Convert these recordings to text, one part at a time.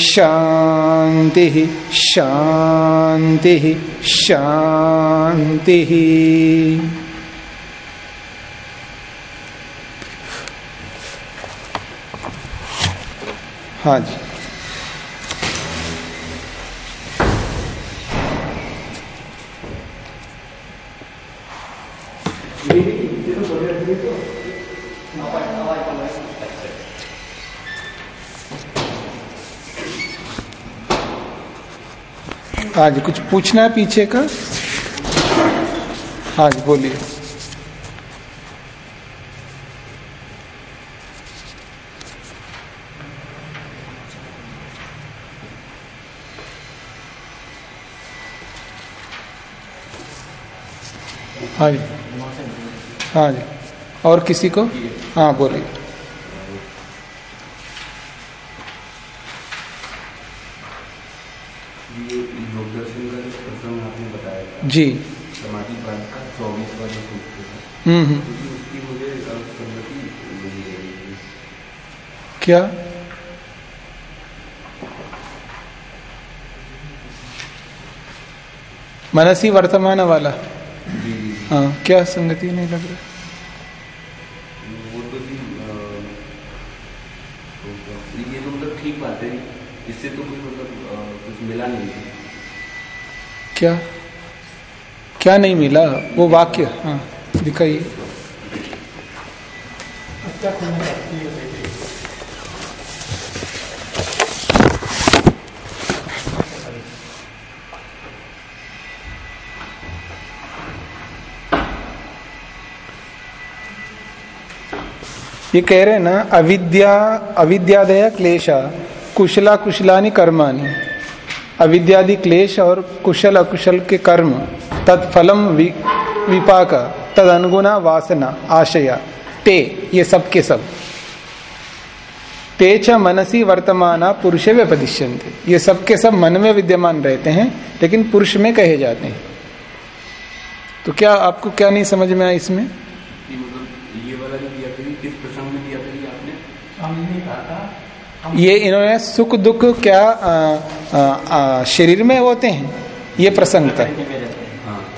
शांति शांति शांति। हाँ जी। हाँ जी कुछ पूछना है पीछे का? हाँ जी, बोलिए। हाँ जी। हाँ जी। और किसी को? हाँ बोलिए। जी। समाधि हम्म हम्म। उसकी मुझे संगति नहीं रहेगी क्या? मनसी वर्तमान वाला। हाँ क्या संगति नहीं लग रहा? वो तो तो क्या- ये तो मतलब ठीक बात है। इससे तो कुछ मतलब कुछ मिला नहीं। क्या? क्या नहीं मिला? वो वाक्य हाँ दिखाइए। ये कह रहे हैं ना, अविद्या, अविद्यादय क्लेशा, कुशला कुशलानी कर्मानी अविद्यादि क्लेश और कुशल अकुशल के कर्म। तत्फलम विपाक तद अनुगुणा वासना आशया ते ये सब के सब। ते च मनसी वर्तमान पुरुष व्यपदिश्यंते ये सब के सब मन में विद्यमान रहते हैं लेकिन पुरुष में कहे जाते हैं। तो क्या आपको क्या नहीं समझ में आया इसमें? ये मतलब वाला दिया था किस प्रसंग में दिया था ये इन्होंने सुख दुख क्या आ, आ, आ, शरीर में होते हैं ये प्रसंग था।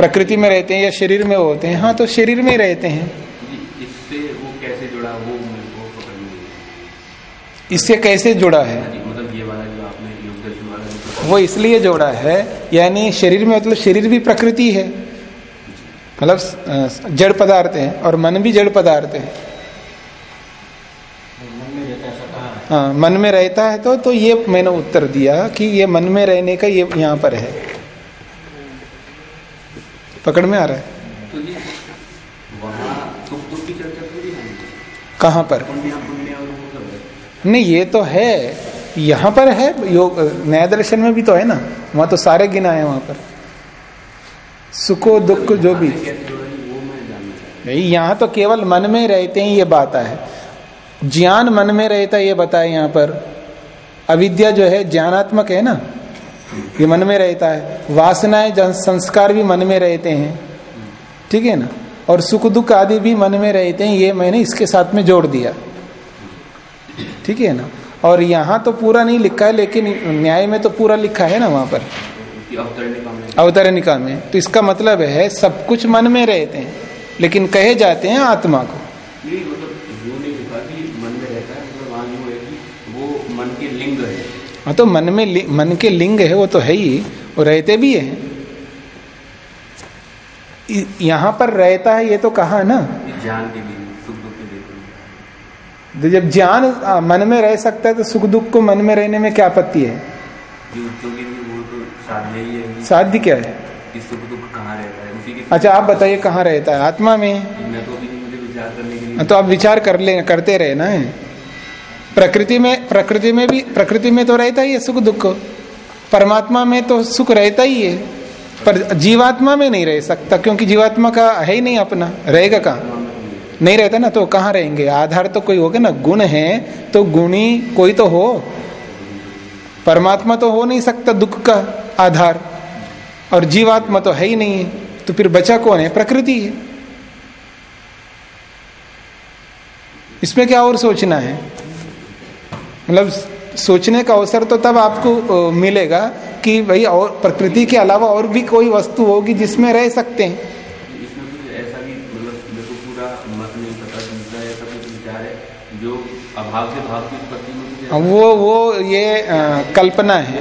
प्रकृति में रहते हैं या शरीर में होते हैं? हाँ तो शरीर में रहते हैं। इससे वो कैसे जुड़ा वो है। इससे कैसे जुड़ा है? मतलब ये वाला जो आपने योग दर्शन वाला जो वो इसलिए जोड़ा है यानी शरीर में मतलब शरीर भी प्रकृति है। मतलब जड़ पदार्थ है और मन भी जड़ पदार्थ है। हाँ मन में रहता है तो तो ये मैंने उत्तर दिया कि ये मन में रहने का ये यहाँ पर है। पकड़ में आ रहा है। तो कहाँ पर? नहीं, ये तो है। यहाँ पर है योग नया दर्शन में भी तो है ना। वहाँ तो सारे गिना है वहाँ पर। सुखो, दुख, जो भी। यहाँ तो केवल मन में रहते ही, ये बात है। ज्ञान मन में रहता है, ये बताए यहाँ पर। अविद्या जो है, ज्ञानात्मक है ना। ये मन में रहता है। वासनाएँ जन- संस्कार भी मन में रहते हैं। ठीक है ना? और सुख दुख आदि भी मन में रहते हैं ये मैंने इसके साथ में जोड़ दिया। ठीक है ना? और यहाँ तो पूरा नहीं लिखा है लेकिन न्याय में तो पूरा लिखा है ना वहाँ पर? अवतरणिका में। तो इसका मतलब है सब कुछ मन में रहते हैं लेकिन कहे जाते हैं आत्मा को ये मतलब यूँ नहीं लिखा कि मन में रहता है मतलब वहाँ यूँ है कि वो मन के लिंग है हाँ तो मन में मन के लिंग है वो तो है ही वो रहते भी हैं। यहाँ पर रहता है ये तो कहा ना? ज्ञान के लिए सुख दुख के लिए। तो जब ज्ञान मन में रह सकता है तो सुख दुख को मन में रहने में क्या आपत्ति है? तो साध्य ही है। क्या है? सुख दुख कहाँ रहता है? उसी के अच्छा आप बताइए कहाँ रहता है? आत्मा में? मैं तो अभी मुझे करने के लिए हाँ, तो आप विचार कर ले करते रहे ना प्रकृति में प्रकृति में भी, प्रकृति में तो रहता ही है सुख दुख। परमात्मा में तो सुख रहता ही है, पर जीवात्मा में नहीं रह सकता, क्योंकि जीवात्मा का है ही नहीं अपना। रहेगा कहाँ? नहीं रहता ना तो कहाँ रहेंगे? आधार तो कोई होगा ना, गुण है तो गुणी कोई तो हो। परमात्मा तो हो नहीं सकता दुख का आधार, और जीवात्मा तो है ही नहीं है तो फिर बचा कौन है? प्रकृति है। इसमें क्या और सोचना है? मतलब सोचने का अवसर तो तब आपको मिलेगा कि भाई और प्रकृति के अलावा और भी कोई वस्तु होगी जिसमें रह सकते हैं। इसमें कुछ ऐसा भी मतलब है जो अभाव से भाव की वो वो ये अ, कल्पना है।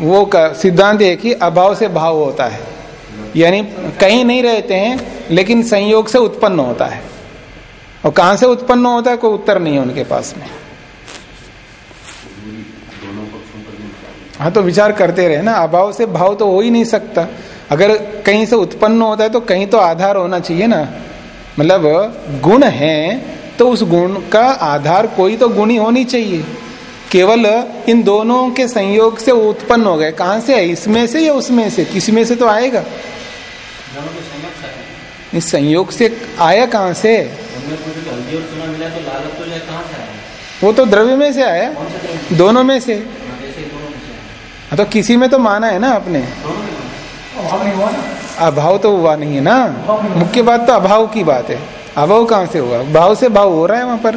वो सिद्धांत है कि अभाव से भाव होता है। यानी कहीं नहीं रहते हैं लेकिन संयोग से उत्पन्न होता है। और कहाँ से उत्पन्न होता है कोई उत्तर नहीं है उनके पास में दोनों पक्षों पर भी विचार हाँ तो विचार करते रहे ना अभाव से भाव तो हो ही नहीं सकता। अगर कहीं से उत्पन्न होता है तो कहीं तो आधार होना चाहिए ना। मतलब गुण है तो उस गुण का आधार कोई तो गुणी होनी चाहिए। केवल इन दोनों के संयोग से उत्पन्न हो गए। कहाँ से है? इसमें से या उसमें से? किसी में से तो आएगा। इस संयोग से आया कहाँ से? तो तो वो तो द्रव्य में से आया? दोनों में से हाँ, ऐसे ही दोनों में से आया। हाँ, तो किसी में तो माना है ना आपने? में। अभाव तो हुआ नहीं है ना? मुख्य बात तो अभाव की बात है। अभाव कहाँ से हुआ? भाव से भाव हो रहा है वहाँ पर।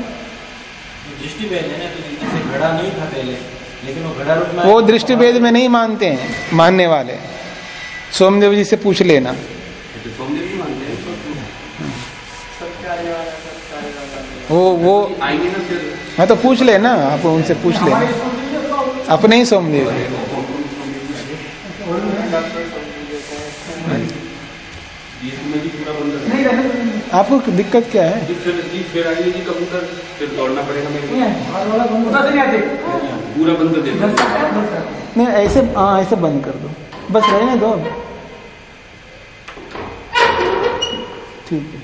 है वो में दृष्टि भेद में नहीं मानते हैं, मानने वाले। सोमदेव जी से पूछ लेना। हैं वो वो फिर हाँ तो पूछ लेना, आप उनसे पूछ लेना। अपने ही सोमदेव जी। इसमें पूरा बंद नहीं रहने आपको दिक्कत क्या है? जी फिर जी फिर आएँगे जी कबूतर फिर दौड़ना पड़ेगा मेरे नहीं पूरा बंद कर देना ऐसे हाँ ऐसे बंद कर दो। बस रहने दो। अब। ठीक है।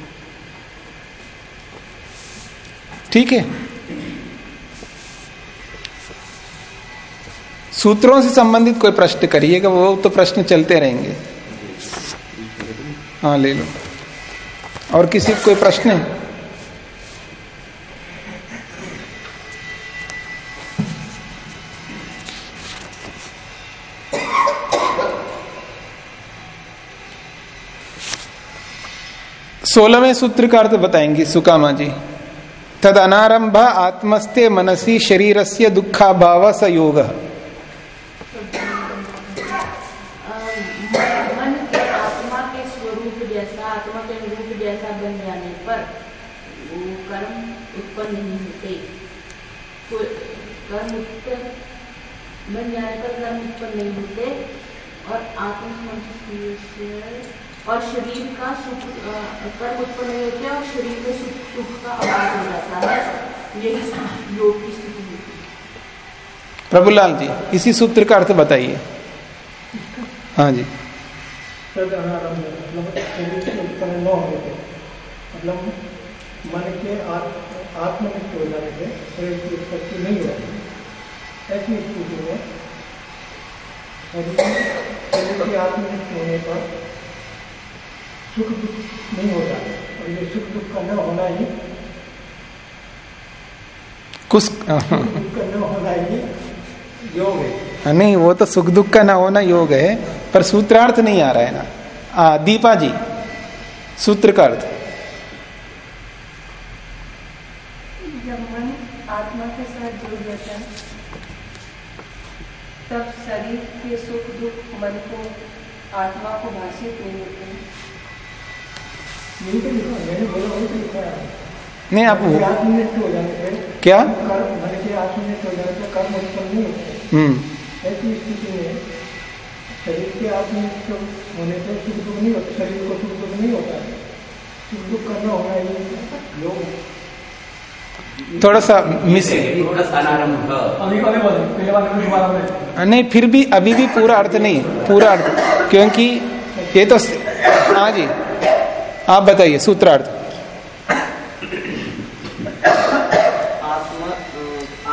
ठीक है। सूत्रों से संबंधित कोई प्रश्न करिएगा वो तो प्रश्न चलते रहेंगे। हाँ ले लो। और किसी कोई प्रश्न है? सोलहवें सूत्र का अर्थ बताएँगी सुकामा जी। तद अनारंभ आत्मस्ते मनसी शरीर से दुखाभाव सयोग मन के आत्मा के स्वरूप जैसा रूप जैसा बन जाने पर वो कर्म उत्पन्न नहीं होते। कर्म उत्पन्न बन जाने पर कर्म उत्पन्न नहीं होते और और शरीर का सुख कर्म उत्पन्न नहीं होते और शरीर में सुख सुख का अभाव हो जाता है। यही योग की स्थिति होती है। प्रभुलाल जी इसी सूत्र का अर्थ बताइए। हाँ जी। अनारंभ मतलब शरीर से उत्पन्न न होने पे मतलब मन के आत्म हो जाने से शरीर की उत्पत्ति नहीं होती। ऐसी स्थिति में शरीर के होने पर सुख दुख नहीं होता और ये सुख दुख का न होना ही कुछ दुख का न होना ही योग हाँ, नहीं वो तो सुख दुख का ना होना योग है। पर सूत्रार्थ नहीं आ रहा है ना। आ, दीपा जी सूत्र का अर्थ। जब मन आत्मा के साथ जुड़ जाता है। तब शरीर के सुख दुख मन को आत्मा को भाषित नहीं होते तो तो नहीं आप पे क्या? कर्म मन के आत्मनिष्ठ हो जाने कर्म उत्पन्न नहीं होते। हम्म। ऐसी स्थिति में शरीर के आत्मनिष्ठ होने पे सुख दुख नहीं होता शरीर को सुख दुख नहीं होता। है सुख दुख करना होना ये है। थोड़ा सा मिस प्लस अनारंभ अभी वाले बोले? पहले वाले में दोबारा बोले। नहीं फिर भी अभी भी पूरा अर्थ नहीं है पूरा अर्थ। क्योंकि ये तो हाँ जी आप बताइए सूत्रार्थ। आत्मा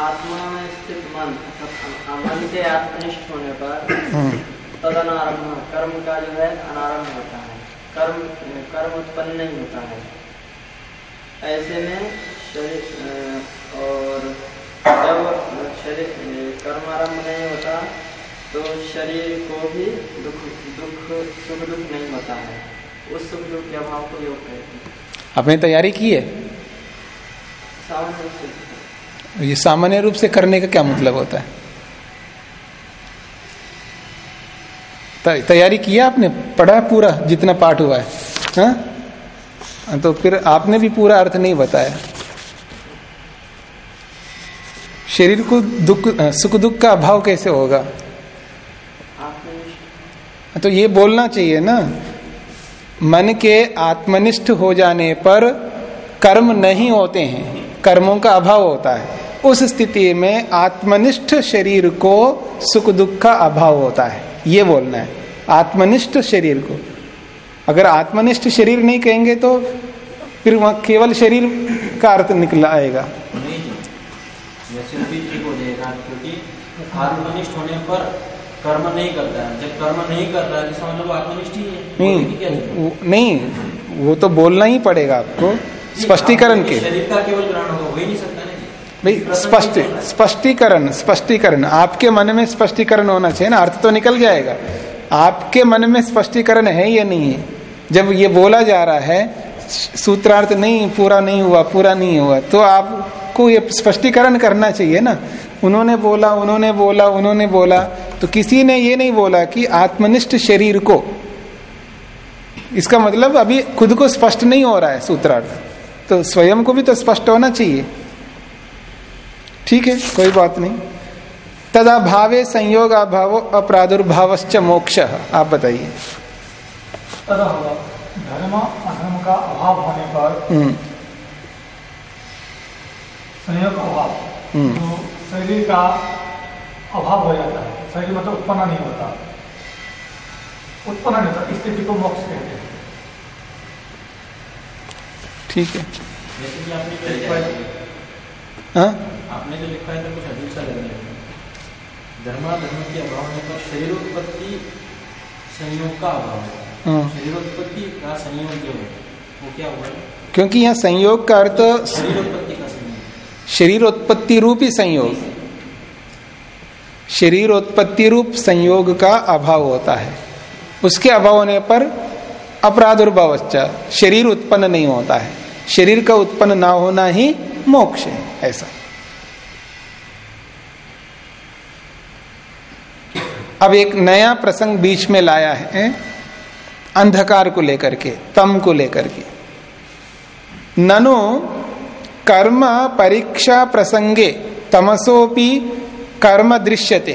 आत्मा में स्थित मन अर्थात मन मन के आत्मनिष्ठ होने पर हम्म, तदनारंभ कर्म का जो है अनारंभ होता है। कर्म कर्म उत्पन्न नहीं होता है। ऐसे में शरीर और जब शरीर कर्म आरंभ नहीं होता तो शरीर को भी दुख दुख सुख दुख नहीं होता है। उस सुख दुख के अभाव को योग कहते हैं। आपने तैयारी की है? सामान्य रूप से। ये सामान्य रूप से करने का क्या मतलब होता है? तैयारी किया आपने? पढ़ा है पूरा, जितना पाठ हुआ है। हाँ? तो फिर आपने भी पूरा अर्थ नहीं बताया। शरीर को दुख सुख दुख का अभाव कैसे होगा? तो ये बोलना चाहिए ना। मन के आत्मनिष्ठ हो जाने पर कर्म नहीं होते हैं। कर्मों का अभाव होता है। उस स्थिति में आत्मनिष्ठ शरीर को सुख दुख का अभाव होता है। ये बोलना है। आत्मनिष्ठ शरीर को। अगर आत्मनिष्ठ शरीर नहीं कहेंगे तो फिर वहाँ केवल शरीर का अर्थ निकल आएगा। आत्मनिष्ठ होने पर कर्म नहीं करता है। जब कर्म नहीं कर रहा है समझ लो वो आत्मनिष्ठ ही है। बोलने की क्या नहीं नहीं वो तो बोलना ही पड़ेगा आपको स्पष्टीकरण के। शरीर का केवल ग्रहण होगा हो ही नहीं सकता। भाई, स्पष्ट। स्पष्टीकरण स्पष्टीकरण। आपके मन में स्पष्टीकरण होना चाहिए ना, अर्थ तो निकल जाएगा। आपके मन में स्पष्टीकरण है या नहीं है? जब ये बोला जा रहा है, सूत्रार्थ नहीं, पूरा नहीं हुआ, पूरा नहीं हुआ तो आपको ये स्पष्टीकरण करना चाहिए ना। उन्होंने बोला उन्होंने बोला उन्होंने बोला तो किसी ने ये नहीं बोला कि आत्मनिष्ठ शरीर को। इसका मतलब अभी खुद को स्पष्ट नहीं हो रहा है सूत्रार्थ। तो स्वयं को भी तो स्पष्ट होना चाहिए। ठीक है कोई बात नहीं। तदा भावे संयोग अभाव अप्रादुर्भावश्च मोक्ष। आप बताइए। धर्म अधर्म का अभाव होने पर हम्म, संयोग अभाव हम्म। जो शरीर का अभाव हो जाता है। शरीर मतलब उत्पन्न नहीं होता। उत्पन्न नहीं होता इस स्थिति को मोक्ष कहते हैं। ठीक जैसे कि आपने हाँ? आपने जो लिखा है तो कुछ अजीब सा लग। रहा है धर्मा धर्म के अभाव होने पर शरीरोत्पत्ति संयोग का अभाव है। हाँ। शरीरोत्पत्ति का संयोग जो है वो क्या हुआ? है क्योंकि यहाँ संयोग का अर्थ शरीरोत्पत्ति का संयोग। शरीरोत्पत्ति रूप ही संयोग। शरीरोत्पत्ति रूप संयोग का अभाव होता है। उसके अभाव होने पर अपराधुर्भावच्चा शरीर उत्पन्न नहीं होता है। शरीर का उत्पन्न ना होना ही मोक्ष है ऐसा। अब एक नया प्रसंग बीच में लाया है अंधकार को लेकर के, तम को लेकर के। ननु कर्म परीक्षा प्रसंगे, तमसोपि कर्म दृश्यते।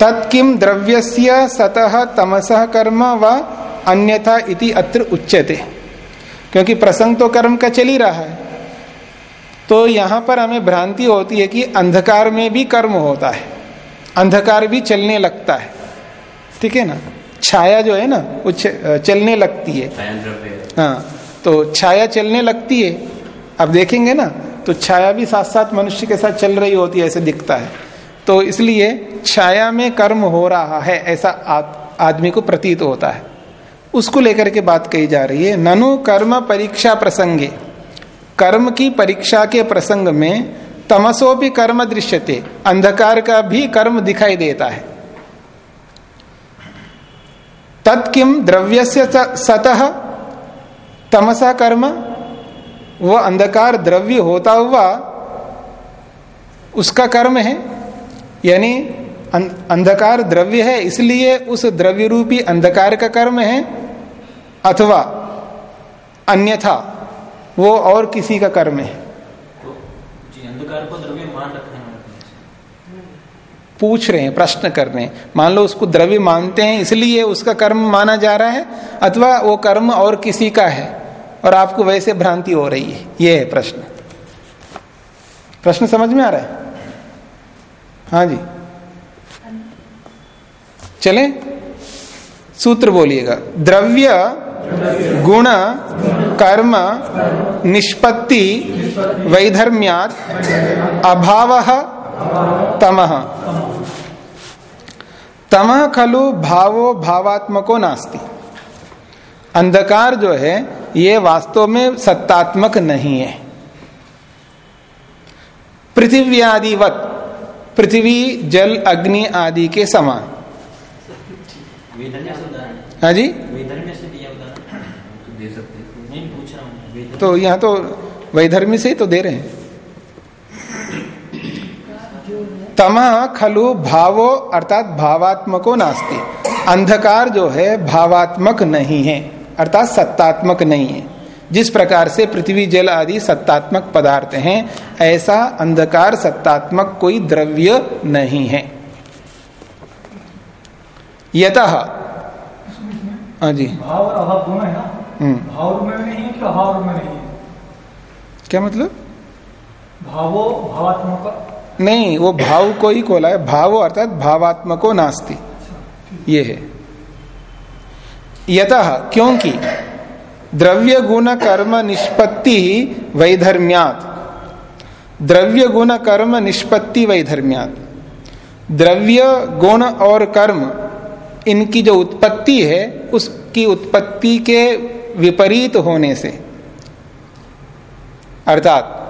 तत्किम द्रव्यस्य सतह तमसः कर्म व अन्यथा इति अत्र उच्यते। क्योंकि प्रसंग तो कर्म का चल ही रहा है। तो यहाँ पर हमें भ्रांति होती है कि अंधकार में भी कर्म होता है। अंधकार भी चलने लगता है। ठीक है ना? छाया जो है ना, वो चलने लगती है। हाँ तो छाया चलने लगती है। अब देखेंगे ना तो छाया भी साथ साथ मनुष्य के साथ चल रही होती है, ऐसे दिखता है। तो इसलिए छाया में कर्म हो रहा है, ऐसा आदमी को प्रतीत होता है। उसको लेकर के बात कही जा रही है, ननु कर्म परीक्षा प्रसंगे। कर्म की परीक्षा के प्रसंग में तमसो भी कर्म दृश्यते। अंधकार का भी कर्म दिखाई देता है। तत्किम द्रव्यस्य स- सतह तमसा कर्म, वो अंधकार द्रव्य होता हुआ उसका कर्म है। यानी अं- अंधकार द्रव्य है, इसलिए उस द्रव्य रूपी अंधकार का कर्म है, अथवा अन्यथा वो और किसी का कर्म है। अंधकार को रखने पूछ रहे हैं, प्रश्न कर रहे हैं। मान लो उसको द्रव्य मानते हैं, इसलिए उसका कर्म माना जा रहा है, अथवा वो कर्म और किसी का है, और आपको वैसे भ्रांति हो रही है। ये है प्रश्न। प्रश्न समझ में आ रहा है? हाँ जी। चलें। सूत्र बोलिएगा। द्रव्य, गुण, कर्म, निष्पत्ति, वैधर्म्यात, अभाव तमह तमह खलु भावो भावात्मको नास्ति। अंधकार जो है, ये वास्तव में सत्तात्मक नहीं है। पृथ्वी आदिवत पृथ्वी, जल, अग्नि आदि के समान। हाँ। जी? वेदन्य से दिया उदाहरण तो दे सकते हैं। नहीं पूछ रहा हूँ। वेदन्य तो यहाँ तो वैधर्मी से ही तो दे रहे हैं। तमह खलु भावो अर्थात भावात्मको नास्ति। अंधकार जो है भावात्मक नहीं है अर्थात सत्तात्मक नहीं है। जिस प्रकार से पृथ्वी जल आदि सत्तात्मक पदार्थ हैं ऐसा अंधकार सत्तात्मक कोई द्रव्य नहीं है। यत। हाँ जी। भाव अभाव दोनों है ना भाव में नहीं है कि अभाव में नहीं है क्या मतलब? भावो भावात्मक नहीं, वो भाव को ही खोला है। भाव अर्थात भावात्मको नास्ति। ये है। यतः, क्योंकि द्रव्य गुण कर्म निष्पत्ति वैधर्म्यात। द्रव्य गुण कर्म निष्पत्ति वैधर्म्यात। द्रव्य गुण और कर्म इनकी जो उत्पत्ति है, उसकी उत्पत्ति के विपरीत होने से। अर्थात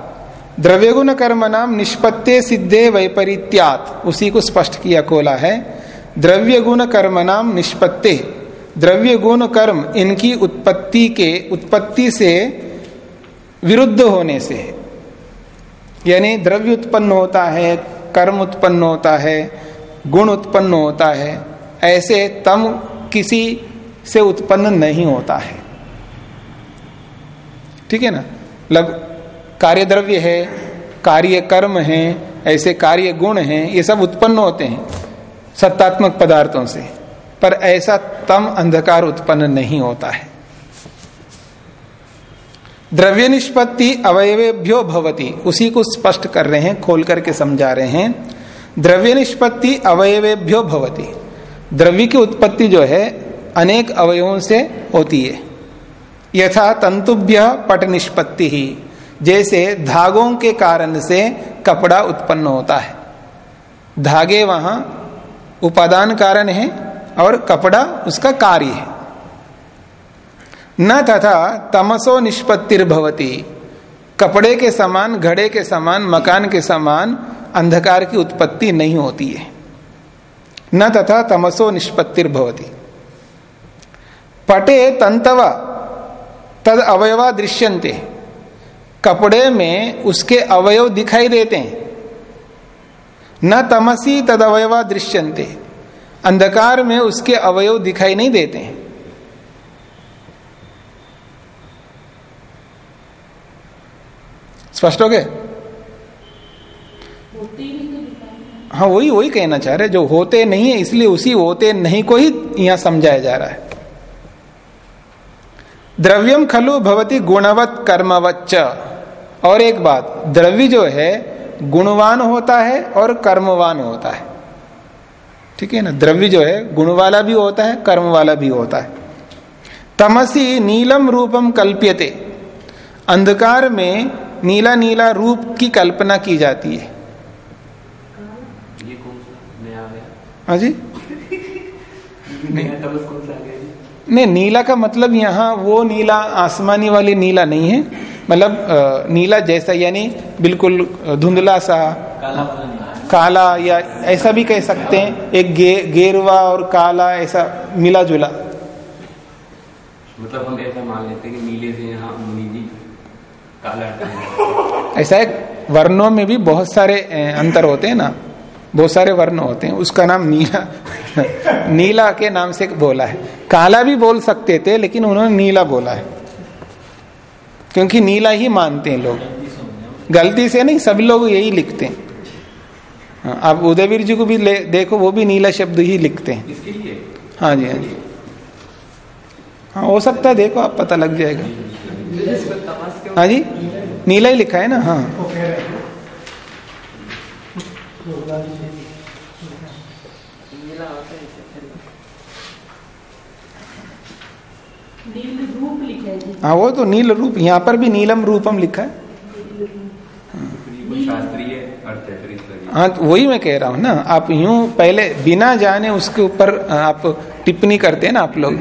द्रव्य गुण कर्म नाम निष्पत्ति सिद्धे वैपरीत्यात, उसी को स्पष्ट किया खोला है। द्रव्य गुण कर्म नाम निष्पत्ति द्रव्य गुण कर्म इनकी उत्पत्ति के, उत्पत्ति से विरुद्ध होने से यानी द्रव्य उत्पन्न होता है, कर्म उत्पन्न होता है, गुण उत्पन्न होता है ऐसे तम किसी से उत्पन्न नहीं होता है। ठीक है ना? मतलब कार्य द्रव्य है कार्य कर्म है, ऐसे कार्य गुण हैं, ये सब उत्पन्न होते हैं सत्तात्मक पदार्थों से। पर ऐसा तम अंधकार उत्पन्न नहीं होता है। द्रव्य निष्पत्ति अवयवेभ्यो भवती। उसी को स्पष्ट कर रहे हैं, खोल करके समझा रहे हैं। द्रव्य निष्पत्ति अवयवेभ्यो भवती। द्रव्य की उत्पत्ति जो है, अनेक अवयवों से होती है। यथा तंतुभ्य पट निष्पत्ति ही, जैसे धागों के कारण से कपड़ा उत्पन्न होता है। धागे वहाँ उपादान कारण है और कपड़ा उसका कार्य है। न तथा तमसो निष्पत्तिर्भवती, कपड़े के समान, घड़े के समान, मकान के समान, अंधकार की उत्पत्ति नहीं होती है। न तथा तमसो निष्पत्तिर्भवती। पटे तंतव तद अवयवा दृश्यंते कपड़े में उसके अवयव दिखाई देते हैं। न तमसी तद अवयवा दृश्यंते अंधकार में उसके अवयव दिखाई नहीं देते हैं। स्पष्ट हो गए होते ही नहीं तो दिखाई हाँ वही वही कहना चाह रहे जो होते नहीं है, इसलिए उसी होते नहीं को ही यहाँ समझाया जा रहा है। द्रव्यम खलु भवती गुणवत कर्मवच्च। और एक बात, द्रव्य जो है, गुणवान होता है और कर्मवान होता है। ठीक है ना? द्रव्य जो है गुण वाला भी होता है कर्म वाला भी होता है। तमसी नीलम रूपम कल्प्यते। अंधकार में नीला नीला रूप की कल्पना की जाती है ये कौन सा नया आ गया हाँ जी? जी? नहीं नीला का मतलब यहाँ वो नीला आसमानी वाली नीला नहीं है। मतलब नीला जैसा यानी बिल्कुल धुंधला सा काला काला या ऐसा भी कह सकते हैं एक गे, गेरवा और काला ऐसा मिला जुला। मतलब हम ऐसा मान लेते हैं कि नीले से यहाँ काला ऐसा है वर्णों में भी बहुत सारे अंतर होते हैं ना। बहुत सारे वर्ण होते हैं उसका नाम नीला नीला के नाम से बोला है। काला भी बोल सकते थे लेकिन उन्होंने नीला बोला है। क्योंकि नीला ही मानते हैं लोग। गलती से नहीं सभी लोग यही लिखते हैं। हाँ, आप उदयवीर जी को भी ले, देखो वो भी नीला शब्द ही लिखते हैं। हाँ जी हाँ जी। हाँ हो सकता है देखो आप पता लग जाएगा। हाँ जी नीला ही लिखा है ना हाँ। हैं है है हाँ वो तो नील रूप यहाँ पर भी नीलम रूपम लिखा है। वो शास्त्रीय अर्थ है हाँ तो वही मैं कह रहा हूँ ना आप यूँ पहले बिना जाने उसके ऊपर आप टिप्पणी करते हैं ना आप लोग।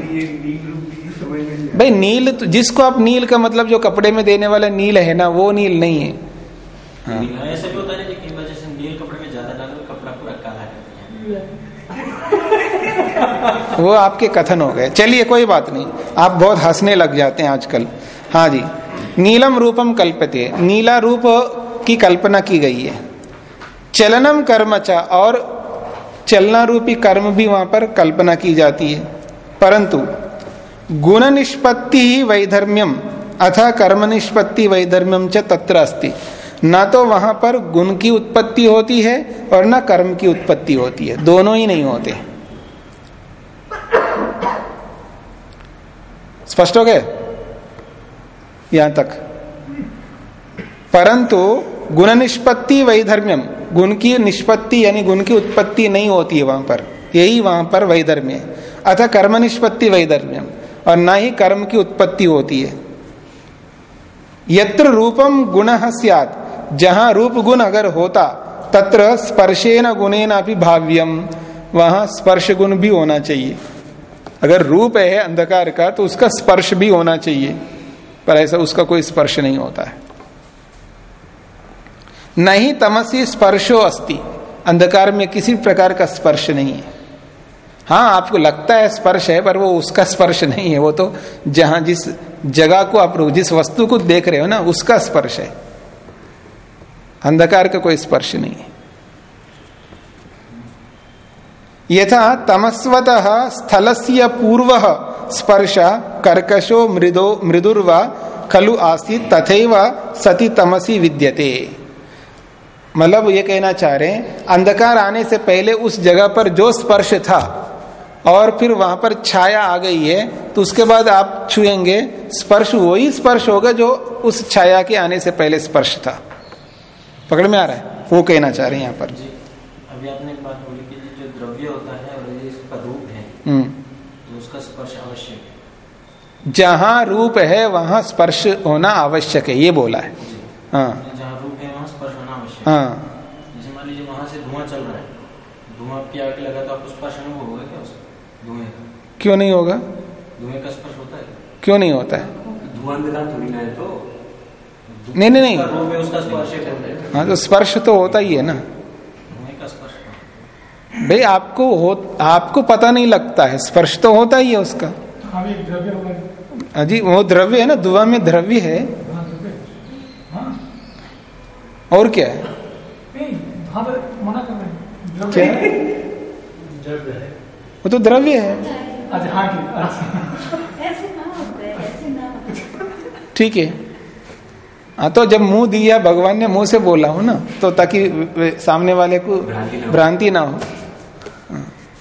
भाई नील तो जिसको आप नील का मतलब जो कपड़े में देने वाला नील है ना वो नील नहीं है। हाँ। ऐसा भी होता है ना कि कई बार जैसे नील कपड़े में ज़्यादा डालो तो कपड़ा पूरा काला कर दिया वो आपके कथन हो गए। चलिए, कोई बात नहीं। आप बहुत हंसने लग जाते हैं आजकल। हाँ जी। नीलम रूपम कल्पते। नीला रूप की कल्पना की गई है। चलनम कर्मचा और चलना रूपी कर्म भी वहाँ पर कल्पना की जाती है। परंतु गुण निष्पत्ति ही वैधर्म्यम, अथा कर्म निष्पत्ति वैधर्म्यम च तत्र अस्ति। न तो वहाँ पर गुण की उत्पत्ति होती है और ना कर्म की उत्पत्ति होती है। दोनों ही नहीं होते। स्पष्ट हो गए? यहाँ तक। परंतु गुण निष्पत्ति वैधर्म्यम, गुण की निष्पत्ति यानी गुण की उत्पत्ति नहीं होती है वहाँ पर। यही वहाँ पर वैधर्म्य अतः कर्म निष्पत्ति वैधर्म्यम, और न ही कर्म की उत्पत्ति होती है। यत्र रूपम गुण सियात, जहाँ रूप गुण अगर होता, तत्र स्पर्शेन गुणेन भी भाव्यम, वहाँ स्पर्श गुण भी होना चाहिए। अगर रूप है अंधकार का तो उसका स्पर्श भी होना चाहिए, पर ऐसा उसका कोई स्पर्श नहीं होता है। नहीं तमसी स्पर्शो अस्ति। अंधकार में किसी प्रकार का स्पर्श नहीं है। हाँ आपको लगता है स्पर्श है, पर वो उसका स्पर्श नहीं है। वो तो जहाँ जिस जगह को आप जिस वस्तु को देख रहे हो ना, उसका स्पर्श है। अंधकार का कोई स्पर्श नहीं है। यथा तमस्वत स्थलस्य पूर्व स्पर्श, कर्कशो, मृदो, मृदुर्वा, खलु आसी तथैव सती तमसी विद्यते। मतलब ये कहना चाह रहे हैं, अंधकार आने से पहले उस जगह पर जो स्पर्श था, और फिर वहाँ पर छाया आ गई है तो उसके बाद आप छुएँगे, स्पर्श वही स्पर्श होगा जो उस छाया के आने से पहले स्पर्श था। पकड़ में आ रहा है? वो कहना चाह रहे हैं यहाँ पर। जी अभी आपने एक बात बोली कि जो द्रव्य होता है और यदि इसका रूप है हम्म तो उसका स्पर्श आवश्यक है। जहाँ रूप है वहाँ स्पर्श होना आवश्यक है ये बोला है। हाँ। जहाँ रूप है वहाँ स्पर्श होना आवश्यक हाँ। जैसे मान लीजिए वहाँ से धुआँ चल रहा है। धुआँ की आग लगा तो आपको स्पर्श अनुभव होगा क्या उसका? धुएँ का। क्यों नहीं होगा? धुएँ का स्पर्श होता है? क्यों नहीं होता है? धुआँ थोड़ी ना है तो। नहीं नहीं नहीं। है उसका स्पर्श हाँ तो स्पर्श तो होता ही है ना। भाई आपको हो आपको पता नहीं लगता है स्पर्श तो होता ही है उसका। द्रव्य होगा हाँ जी वो द्रव्य है ना दुआ में द्रव्य है। हाँ हाँ। और क्या है? नहीं वहाँ पर मना कर रहे हैं। क्या? वो तो द्रव्य है। अच्छा हाँ ठीक अच्छा। ऐसे ना होता है ऐसे ना होता। है ठीक है। हाँ तो जब मुँह दिया भगवान ने मुँह से बोला हो ना तो ताकि सामने वाले को भ्रांति ना हो।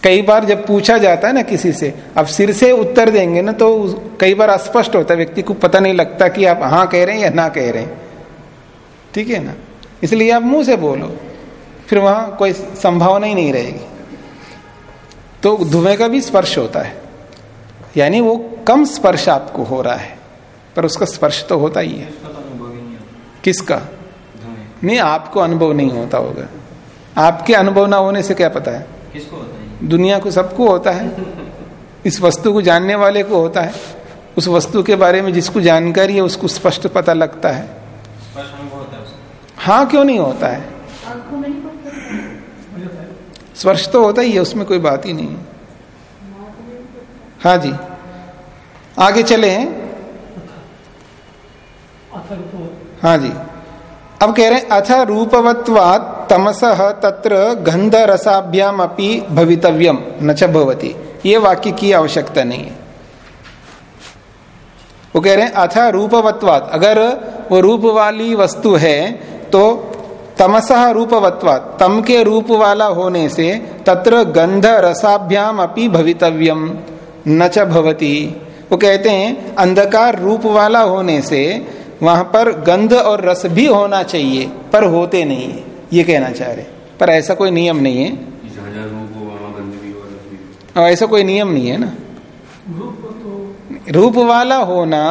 कई बार जब पूछा जाता है ना किसी से अब सिर से उत्तर देंगे ना तो कई बार अस्पष्ट होता है व्यक्ति को पता नहीं लगता कि आप हाँ कह रहे हैं या ना कह रहे हैं। ठीक है ना? इसलिए आप मुँह से बोलो फिर वहाँ कोई संभावना ही नहीं रहेगी। तो धुएँ का भी स्पर्श होता है। यानी वो कम स्पर्श आपको हो रहा है पर उसका स्पर्श तो होता ही है। तो किसका? नहीं आपको अनुभव नहीं होता होगा। आपके अनुभव ना होने से क्या पता है? किसको है? दुनिया को सबको होता है इस वस्तु को जानने वाले को होता है उस वस्तु के बारे में जिसको जानकारी है उसको स्पष्ट पता लगता है। है हाँ क्यों नहीं होता है? आँखों में नहीं पड़ता हो। जाता है स्पर्श तो होता ही है उसमें कोई बात ही नहीं है। हाँ जी। आगे चले हैं। हाँ जी। अब कह रहे हैं, अथ रूपवत्वात् तमस तत्र गंध रसाभ्याम अपनी भवितव्यम, न च भवति। ये वाक्य की आवश्यकता नहीं है। वो कह रहे हैं, अथ रूपवत्वात्, अगर वो रूप वाली वस्तु है तो तमस रूपवत्वात्, तम के रूप वाला होने से तत्र गंध रसाभ्याम अपनी भवितव्यम, न च भवति। वो कहते हैं, अंधकार रूप वाला होने से वहाँ पर गंध और रस भी होना चाहिए पर होते नहीं है ये कहना चाह रहे पर ऐसा कोई नियम नहीं है। जहाँ जहाँ रूप हो वहाँ गंध भी हो रस भी हो। और ऐसा कोई नियम नहीं है ना। रूप तो वाला होना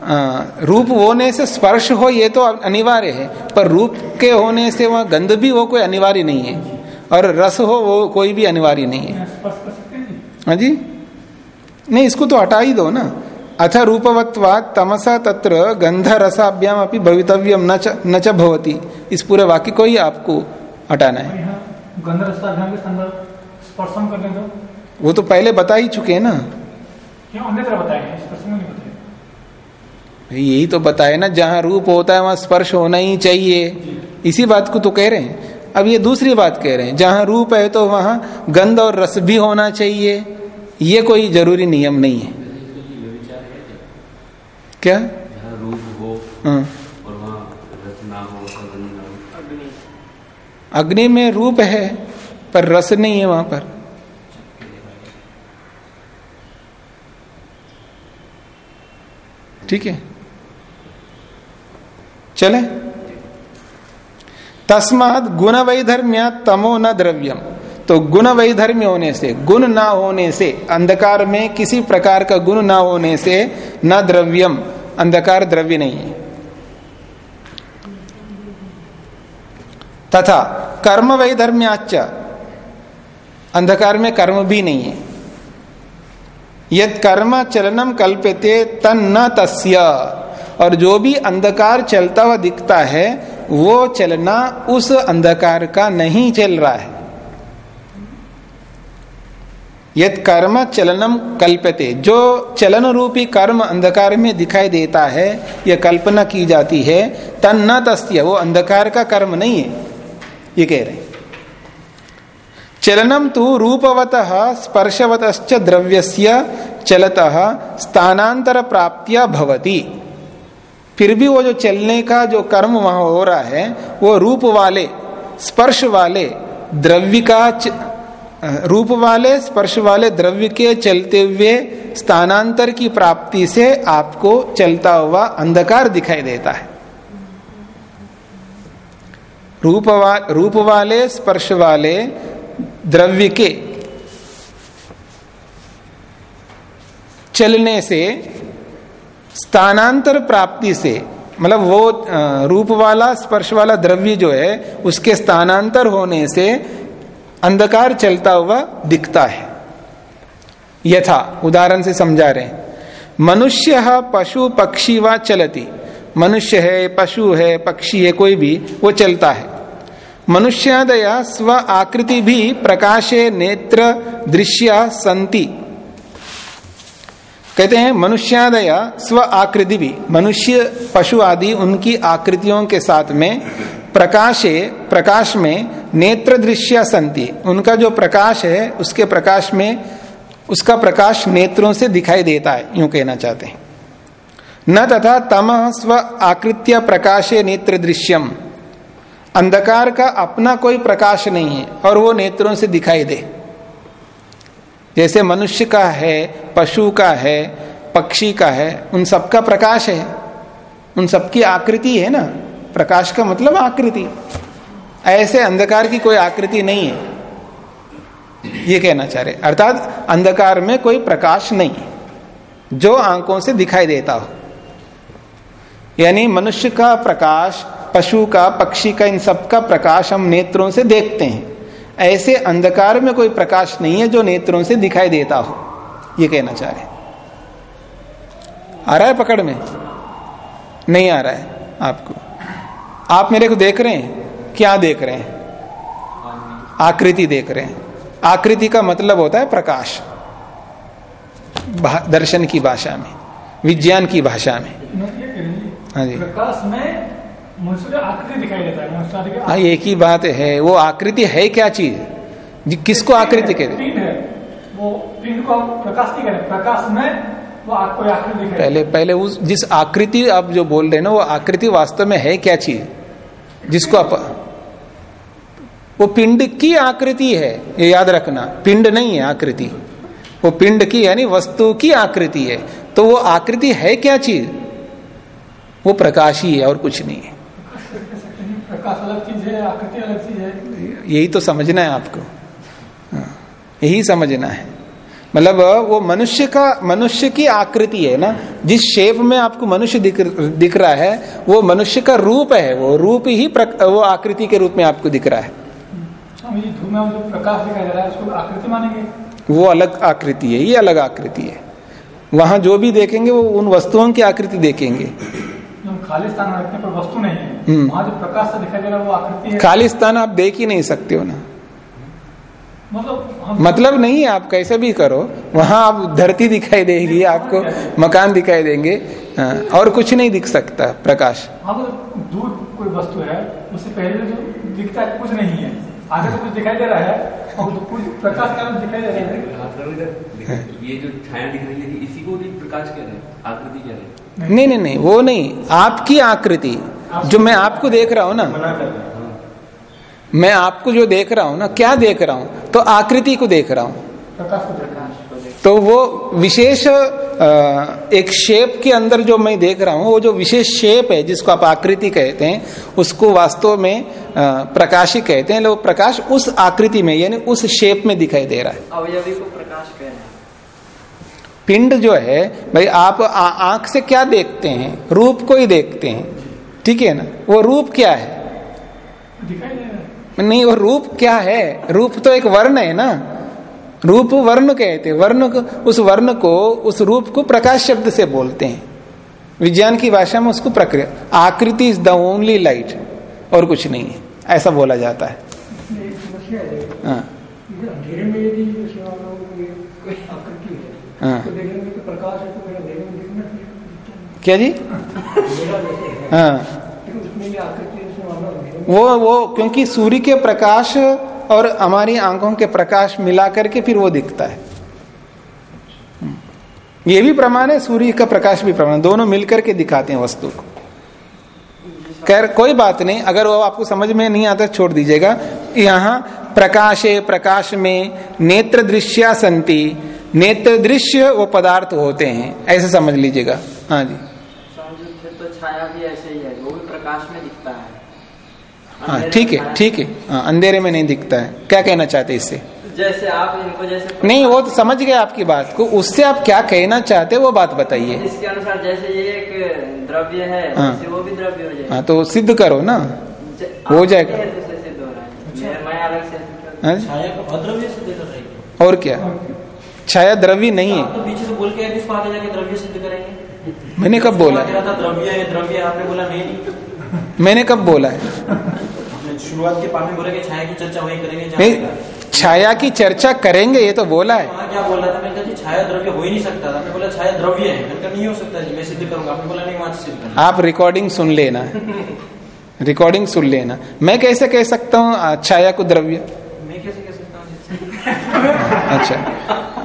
आ, रूप होने से स्पर्श हो ये तो अनिवार्य है। पर रूप के होने से वह गंध भी हो कोई अनिवार्य नहीं है। और रस हो वो कोई भी अनिवार्य नहीं है। स्पर्श कर सकते हैं जी? हाँ जी? नहीं इसको तो हटा ही दो ना। अथ रूपवत्वात् तमसा तत्र गंध रसाभ्याम अपनी भवितव्यम न च भवति। इस पूरे वाक्य को ही आपको हटाना है। वो तो पहले बता ही चुके हैं ना। क्यों? बताए हैं नहीं यही तो बताए ना जहाँ रूप होता है वहाँ स्पर्श होना ही चाहिए। इसी बात को तो कह रहे हैं। अब ये दूसरी बात कह रहे हैं। जहाँ रूप है तो वहाँ गंध और रस भी होना चाहिए। ये कोई ज़रूरी नियम नहीं है। क्या? हो अग्नि में रूप है पर रस नहीं है वहाँ पर। ठीक है। चले। तस्मात गुण वैधर्म्या तमो न द्रव्यम। तो गुण वैधर्म्य होने से, गुण ना होने से, अंधकार में किसी प्रकार का गुण ना होने से न द्रव्यम, अंधकार द्रव्य नहीं है। तथा कर्म वैधर्म्याच अंधकार में कर्म भी नहीं है। यद कर्म चलनम कल्पते तन न तस्य, और जो भी अंधकार चलता हुआ दिखता है, वो चलना उस अंधकार का नहीं चल रहा है। यद कर्म चलनम कल्पते जो चलन रूपी कर्म अंधकार में दिखाई देता है यह कल्पना की जाती है, तन न तस्य, वो अंधकार का कर्म नहीं है। ये कह रहे चलनम तो रूपवत स्पर्शवत द्रव्यस्य चलत स्थानांतर प्राप्तिया भवती। फिर भी वो जो चलने का जो कर्म वहाँ हो रहा है, वो रूप वाले, स्पर्श वाले, द्रव्य का रूप वाले स्पर्श वाले द्रव्य के चलते हुए स्थानांतर की प्राप्ति से आपको चलता हुआ अंधकार दिखाई देता है। रूप वा, रूप वाले स्पर्श वाले द्रव्य के चलने से स्थानांतर प्राप्ति से मतलब वो रूप वाला स्पर्श वाला द्रव्य जो है उसके स्थानांतर होने से अंधकार चलता हुआ दिखता है। यथा, उदाहरण से समझा रहे मनुष्य पशु पक्षी व चलती। मनुष्य है, पशु है, पक्षी है, कोई भी, वो चलता है। मनुष्यादया स्व आकृति भी प्रकाशे नेत्र दृश्य संति। कहते हैं, मनुष्यादया स्व आकृति भी। मनुष्य, पशु आदि उनकी आकृतियों के साथ में प्रकाशे, प्रकाश में नेत्र दृश्य संति। उनका जो प्रकाश है, उसके प्रकाश में, उसका प्रकाश नेत्रों से दिखाई देता है, यूँ कहना चाहते हैं। न तथा तम स्व आकृत्य प्रकाशे नेत्र दृश्यम। अंधकार का अपना कोई प्रकाश नहीं है, और वो नेत्रों से दिखाई दे। जैसे मनुष्य का है, पशु का है, पक्षी का है, उन सबका प्रकाश है। उन सबकी आकृति है ना? प्रकाश का मतलब आकृति। ऐसे अंधकार की कोई आकृति नहीं है। ये कहना चाह रहे अर्थात अंधकार में कोई प्रकाश नहीं जो आँखों से दिखाई देता हो। यानी मनुष्य का प्रकाश, पशु का, पक्षी का, इन सब का प्रकाश हम नेत्रों से देखते हैं। ऐसे अंधकार में कोई प्रकाश नहीं है जो नेत्रों से दिखाई देता हो। ये कहना चाह रहे आ रहा है पकड़ में? नहीं आ रहा है आपको। आप मेरे को देख रहे हैं? क्या देख रहे हैं? आकृति देख रहे हैं। आकृति का मतलब होता है प्रकाश। दर्शन की भाषा में विज्ञान की भाषा में। हाँ जी। प्रकाश में आकृति दिखाई देता है हाँ एक ही बात है। वो आकृति है क्या चीज़? किसको आकृति कहते है? वो पिंड को आप प्रकाश नहीं कहते प्रकाश में वो आपको आकृति दिखाई पहले पहले उस जिस आकृति आप जो बोल रहे हैं ना वो आकृति वास्तव में है क्या चीज़? जिसको आप वो पिंड की आकृति है ये याद रखना। पिंड नहीं है आकृति। वो पिंड की यानी वस्तु की आकृति है। तो वो आकृति है क्या चीज़? वो प्रकाश ही है और कुछ नहीं है। प्रकाश अलग चीज़ है आकृति अलग चीज़ है। यही तो समझना है आपको। हाँ, यही समझना है। मतलब वो मनुष्य का मनुष्य की आकृति है ना? जिस शेप में आपको मनुष्य दिख दिख रहा है वो मनुष्य का रूप है। वो रूप ही प्रक, वो आकृति के रूप में आपको दिख रहा है। स्वामी जी धूप में जो प्रकाश दिखाई दे रहा है उसको आकृति मानेंगे? वो अलग आकृति है ये अलग आकृति है। वहाँ जो भी देखेंगे वो उन वस्तुओं की आकृति देखेंगे। खाली स्थान हैं पर वस्तु नहीं है। हम्म। वहाँ जो प्रकाश से दिखाई दे रहा है वो आकृति है। खाली स्थान आप देख ही नहीं सकते हो ना। मतलब मतलब नहीं है आप कैसे भी करो वहाँ आप धरती दिखाई देगी आपको मकान दिखाई देंगे हाँ, और कुछ नहीं दिख सकता प्रकाश। हाँ दूर कोई वस्तु है उससे पहले जो दिखता है कुछ नहीं है। आगे तो कुछ दिखाई दे रहा है और कुछ प्रकाश का दिखाई दे रहा है। इधर। ये जो छाया दिख रही है इसी को भी प्रकाश कह रहे हैं आकृति कह रहे हैं। नहीं नहीं नहीं वो नहीं आपकी आकृति जो मैं आपको देख रहा हूँ ना। मैं आपको जो देख रहा हूँ ना क्या देख रहा हूँ? तो आकृति को देख रहा हूँ। प्रकाश तो वो विशेष एक शेप के अंदर जो मैं देख रहा हूँ वो जो विशेष शेप है जिसको आप आकृति कहते हैं उसको वास्तव में प्रकाशिक कहते हैं। लोग प्रकाश उस आकृति में यानी उस शेप में दिखाई दे रहा है। अवयवी को प्रकाश कह रहे हैं। पिंड जो है भाई आप आँख से क्या देखते हैं? रूप को ही देखते हैं। ठीक है ना? वो रूप क्या है? नहीं वो रूप क्या है? रूप तो एक वर्ण है ना। रूप वर्ण कहते वर्ण उस वर्ण को उस रूप को प्रकाश शब्द से बोलते हैं। विज्ञान की भाषा में उसको प्रक्रिया आकृति इज़ द ओनली लाइट और कुछ नहीं है। ऐसा बोला जाता है। है। क्या जी? है। हाँ। लेकिन उसमें ये आकृति जैसे मान लो अंधेरे में वो वो क्योंकि सूर्य के प्रकाश और हमारी आँखों के प्रकाश मिला करके फिर वो दिखता है। हम्म। ये भी प्रमाण है सूर्य का प्रकाश भी प्रमाण दोनों मिलकर के दिखाते हैं वस्तु को। खैर कोई बात नहीं। अगर वो आपको समझ में नहीं आता छोड़ दीजिएगा। यहाँ प्रकाशे प्रकाश में नेत्र दृश्या संति नेत्र दृश्य वो पदार्थ होते हैं ऐसे समझ लीजिएगा। हाँ जी। तो छाया भी ऐसे ही है वो भी प्रकाश में दिखता है हाँ ठीक है ठीक है। हाँ, अंधेरे में नहीं दिखता है। क्या कहना चाहते इससे? जैसे आप इनको जैसे नहीं वो तो समझ गए आपकी बात को। उससे आप क्या कहना चाहते हैं वो बात बताइए। इसके अनुसार जैसे ये एक द्रव्य है हाँ। वो भी द्रव्य हो जाएगा। हाँ तो सिद्ध करो ना। हो जाएगा। सिद्ध हो है। हाँ रही है। और क्या? छाया द्रव्य नहीं है। तो पीछे से बोल के आए इसको आगे जाके द्रव्य सिद्ध करेंगे? मैंने कब बोला? द्रव्य द्रव्य आपने बोला नहीं। मैंने कब बोला है? शुरुआत के पाठ में बोला कि छाया की चर्चा वही करेंगे नहीं छाया की चर्चा करेंगे ये तो बोला है। क्या बोल था? मैंने कहा छाया द्रव्य हो ही नहीं सकता था। बोला छाया द्रव्य है। मैंने नहीं हो सकता जी मैं सिद्ध करूँगा। आपने बोला नहीं वहाँ सिद्ध करना आप रिकॉर्डिंग सुन लेना। रिकॉर्डिंग सुन लेना। मैं कैसे कह सकता हूँ छाया को द्रव्य? मैं कैसे कह सकता हूँ अच्छा।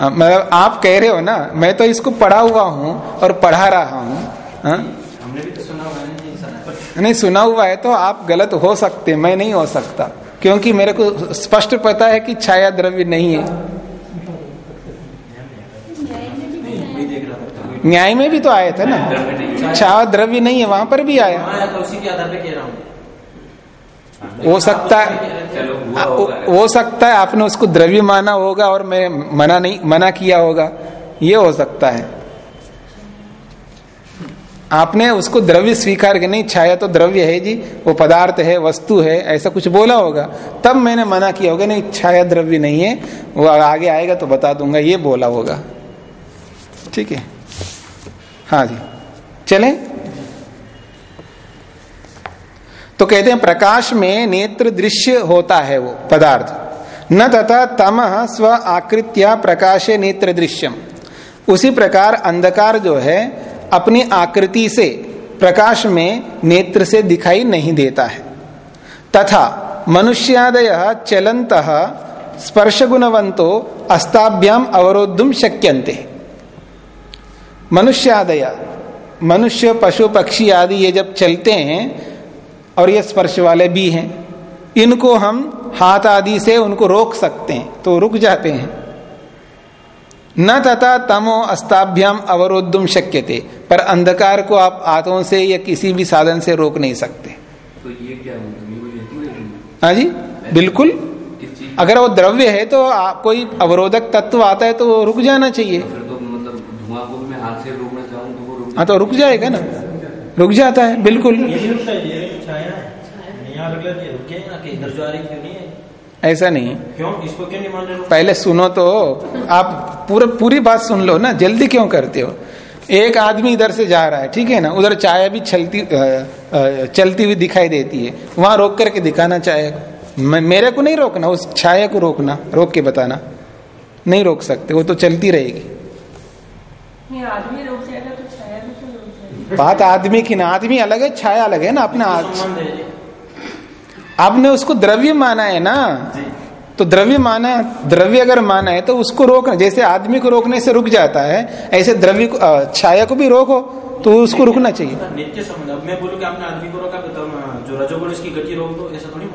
मतलब आप कह रहे हो ना मैं तो इसको पढ़ा हुआ हूँ और पढ़ा रहा हूँ हाँ? हमने भी तो है नहीं सुना हुआ है तो आप गलत हो सकते मैं नहीं हो सकता क्योंकि मेरे को स्पष्ट पता है कि छाया द्रव्य नहीं है। न्याय में भी तो आया था ना। छाया द्रव्य नहीं है वहाँ पर भी आया वहाँ आया था उसी के आधार पे कह रहा हूँ। हो सकता है होगा। हो सकता है आपने उसको द्रव्य माना होगा और मैं मना नहीं मना किया होगा। ये हो सकता है। आपने उसको द्रव्य स्वीकार किया नहीं छाया तो द्रव्य है जी वो पदार्थ है वस्तु है ऐसा कुछ बोला होगा। तब मैंने मना किया होगा नहीं छाया द्रव्य नहीं है वो आगे आएगा तो बता दूँगा ये बोला होगा। ठीक है? हाँ जी। चलें? तो कहते हैं, प्रकाश में नेत्र दृश्य होता है वो पदार्थ। न तथा तम स्व आकृत्या प्रकाशे नेत्र दृश्यम। उसी प्रकार अंधकार जो है, अपनी आकृति से, प्रकाश में नेत्र से दिखाई नहीं देता है। तथा मनुष्यादय चलंत स्पर्श गुणवंतो अस्ताभ्याम अवरोधुम शक्यंते मनुष्यादय, मनुष्य, पशु, पक्षी आदि ये जब चलते हैं और ये स्पर्श वाले भी हैं। इनको हम हाथ आदि से उनको रोक सकते हैं तो रुक जाते हैं। न तथा तमो अस्ताभ्याम अवरोधुम शक्य थे पर अंधकार को आप हाथों से या किसी भी साधन से रोक नहीं सकते। तो ये क्या मतलब है हाँ जी बिल्कुल। अगर वो द्रव्य है तो आ, कोई अवरोधक तत्व आता है तो वो रुक जाना चाहिए। तो मतलब धुआँ को भी मैं हाथ से रोकना चाहूँ तो वो रुक हाँ तो रुक जाएगा ना। रुक जाता है बिल्कुल। है छाया है। यहाँ रख लेती है कि इधर जो रही क्यों नहीं है? ऐसा नहीं। क्यों? इसको क्यों नहीं मान रहे पहले सुनो तो आप पूरा पूरी बात सुन लो ना जल्दी क्यों करते हो? एक आदमी इधर से जा रहा है ठीक है ना? उधर चाय भी चलती चलती हुई दिखाई देती है। वहाँ रोक करके दिखाना चाय मेरे को नहीं रोकना उस छाया को रोकना रोक के बताना। नहीं रोक सकते वो तो चलती रहेगी। आदमी रुक जाएगा तो छाया भी क्यों रुक जाएगी बात आदमी की ना आदमी अलग है छाया अलग है ना अपना। आपने उसको द्रव्य माना है ना? तो द्रव्य माना द्रव्य अगर माना है तो उसको रोकना जैसे आदमी को रोकने से रुक जाता है ऐसे द्रव्य को छाया को भी रोको तो उसको रुकना चाहिए। नित्य संबंध अब मैं बोलूँ कि आपने आदमी को रोका तो जो रजोगुण इसकी गति रोक दो ऐसा थोड़ी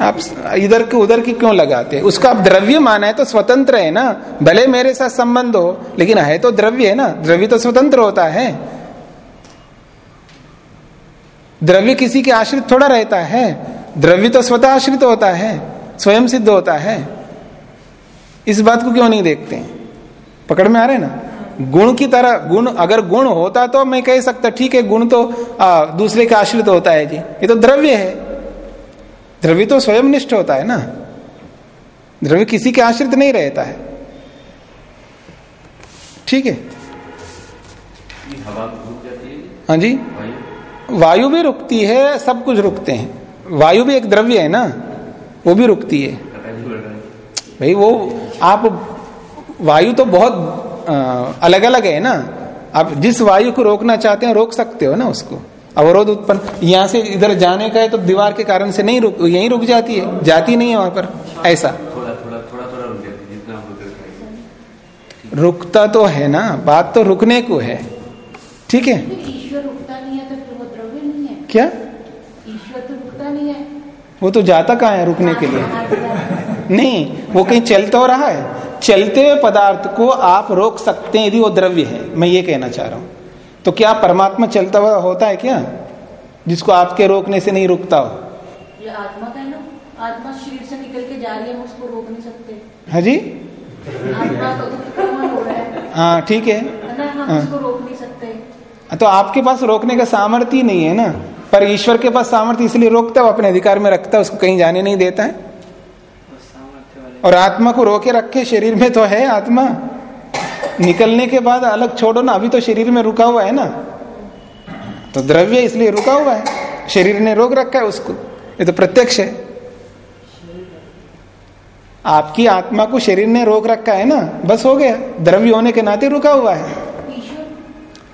आप इधर के उधर की क्यों लगाते? हैं उसको आप द्रव्य माना है तो स्वतंत्र है ना? भले मेरे साथ संबंध हो लेकिन है तो द्रव्य है ना? द्रव्य तो स्वतंत्र होता है। द्रव्य किसी के आश्रित थोड़ा रहता है। द्रव्य तो स्वतः आश्रित होता है स्वयं सिद्ध होता है। इस बात को क्यों नहीं देखते? पकड़ में आ रहे ना? गुण की तरह गुण अगर गुण होता तो मैं कह सकता ठीक है गुण तो आ, दूसरे का आश्रित होता है जी। ये तो द्रव्य है। द्रव्य तो स्वयं निष्ठ होता है ना? द्रव्य किसी के आश्रित नहीं रहता है। ठीक है? है जी। वायु? भी रुकती है सब कुछ रुकते हैं। वायु भी एक द्रव्य है ना? वो भी रुकती है। है। भाई वो आप वायु तो बहुत अलग अलग है ना? आप जिस वायु को रोकना चाहते हैं रोक सकते हो ना उसको? अवरोध उत्पन्न। यहाँ से इधर जाने का है तो दीवार के कारण से नहीं रुक यहीं रुक जाती है। जाती नहीं है वहाँ पर। ऐसा। थोड़ा थोड़ा थोड़ा थोड़ा रुक जाती है जितना हम रुक रखा है रुकता तो है ना। बात तो रुकने को है। ठीक है? ईश्वर रुकता नहीं है तो फिर वो द्रव्य नहीं है। क्या? ईश्वर तो रुकता नहीं है। वो तो जाता कहाँ है रुकने के लिए? नहीं वो कहीं चल तो रहा है। चलते हुए पदार्थ को आप रोक सकते हैं यदि वो द्रव्य है। मैं ये कहना चाह रहा हूँ। तो क्या परमात्मा चलता हुआ होता है क्या? जिसको आपके रोकने से नहीं रुकता हो। ये आत्मा का है ना? आत्मा शरीर से निकल के जा रही है हम उसको रोक नहीं सकते। हाँ जी? आत्मा तो हो रहा है। हाँ ठीक है। है हाँ। उसको रोक नहीं सकते। तो आपके पास रोकने का सामर्थ्य ही नहीं है ना? पर ईश्वर के पास सामर्थ्य इसलिए रोकता है वो अपने अधिकार में रखता है उसको कहीं जाने नहीं देता है। और आत्मा को रोके रखे शरीर में तो है आत्मा। निकलने के बाद अलग छोड़ो ना, अभी तो शरीर में रुका हुआ है ना। तो द्रव्य इसलिए रुका हुआ है। शरीर ने रोक रखा है उसको। ये तो प्रत्यक्ष है। आपकी आत्मा को शरीर ने रोक रखा है ना, बस हो गया। द्रव्य होने के नाते रुका हुआ है।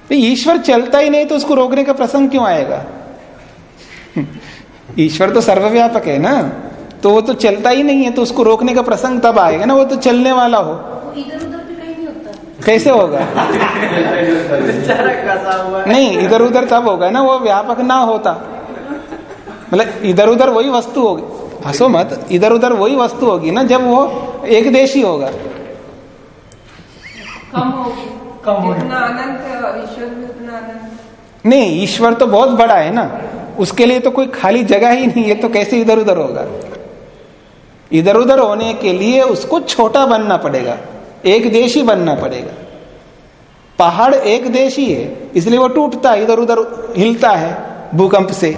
तो ईश्वर चलता ही नहीं तो उसको रोकने का प्रसंग क्यों आएगा? ईश्वर तो सर्वव्यापक है ना। तो वो तो चलता ही नहीं है तो उसको रोकने का प्रसंग तब आएगा ना, वो तो चलने वाला हो वो इधर उधर भी कहीं नहीं होता कैसे होगा? नहीं इधर उधर तब होगा ना वो व्यापक ना होता। मतलब इधर उधर वही वस्तु होगी। हंसो मत इधर उधर वही वस्तु होगी ना जब वो एक देशी होगा। कम होगी कम होगी। नहीं ईश्वर तो बहुत बड़ा है ना। उसके लिए तो कोई खाली जगह ही नहीं है तो कैसे इधर उधर होगा? इधर उधर होने के लिए उसको छोटा बनना पड़ेगा। एक देश ही बनना पड़ेगा। पहाड़ एक देशी है इसलिए वो टूटता है, इधर उधर हिलता है भूकंप से।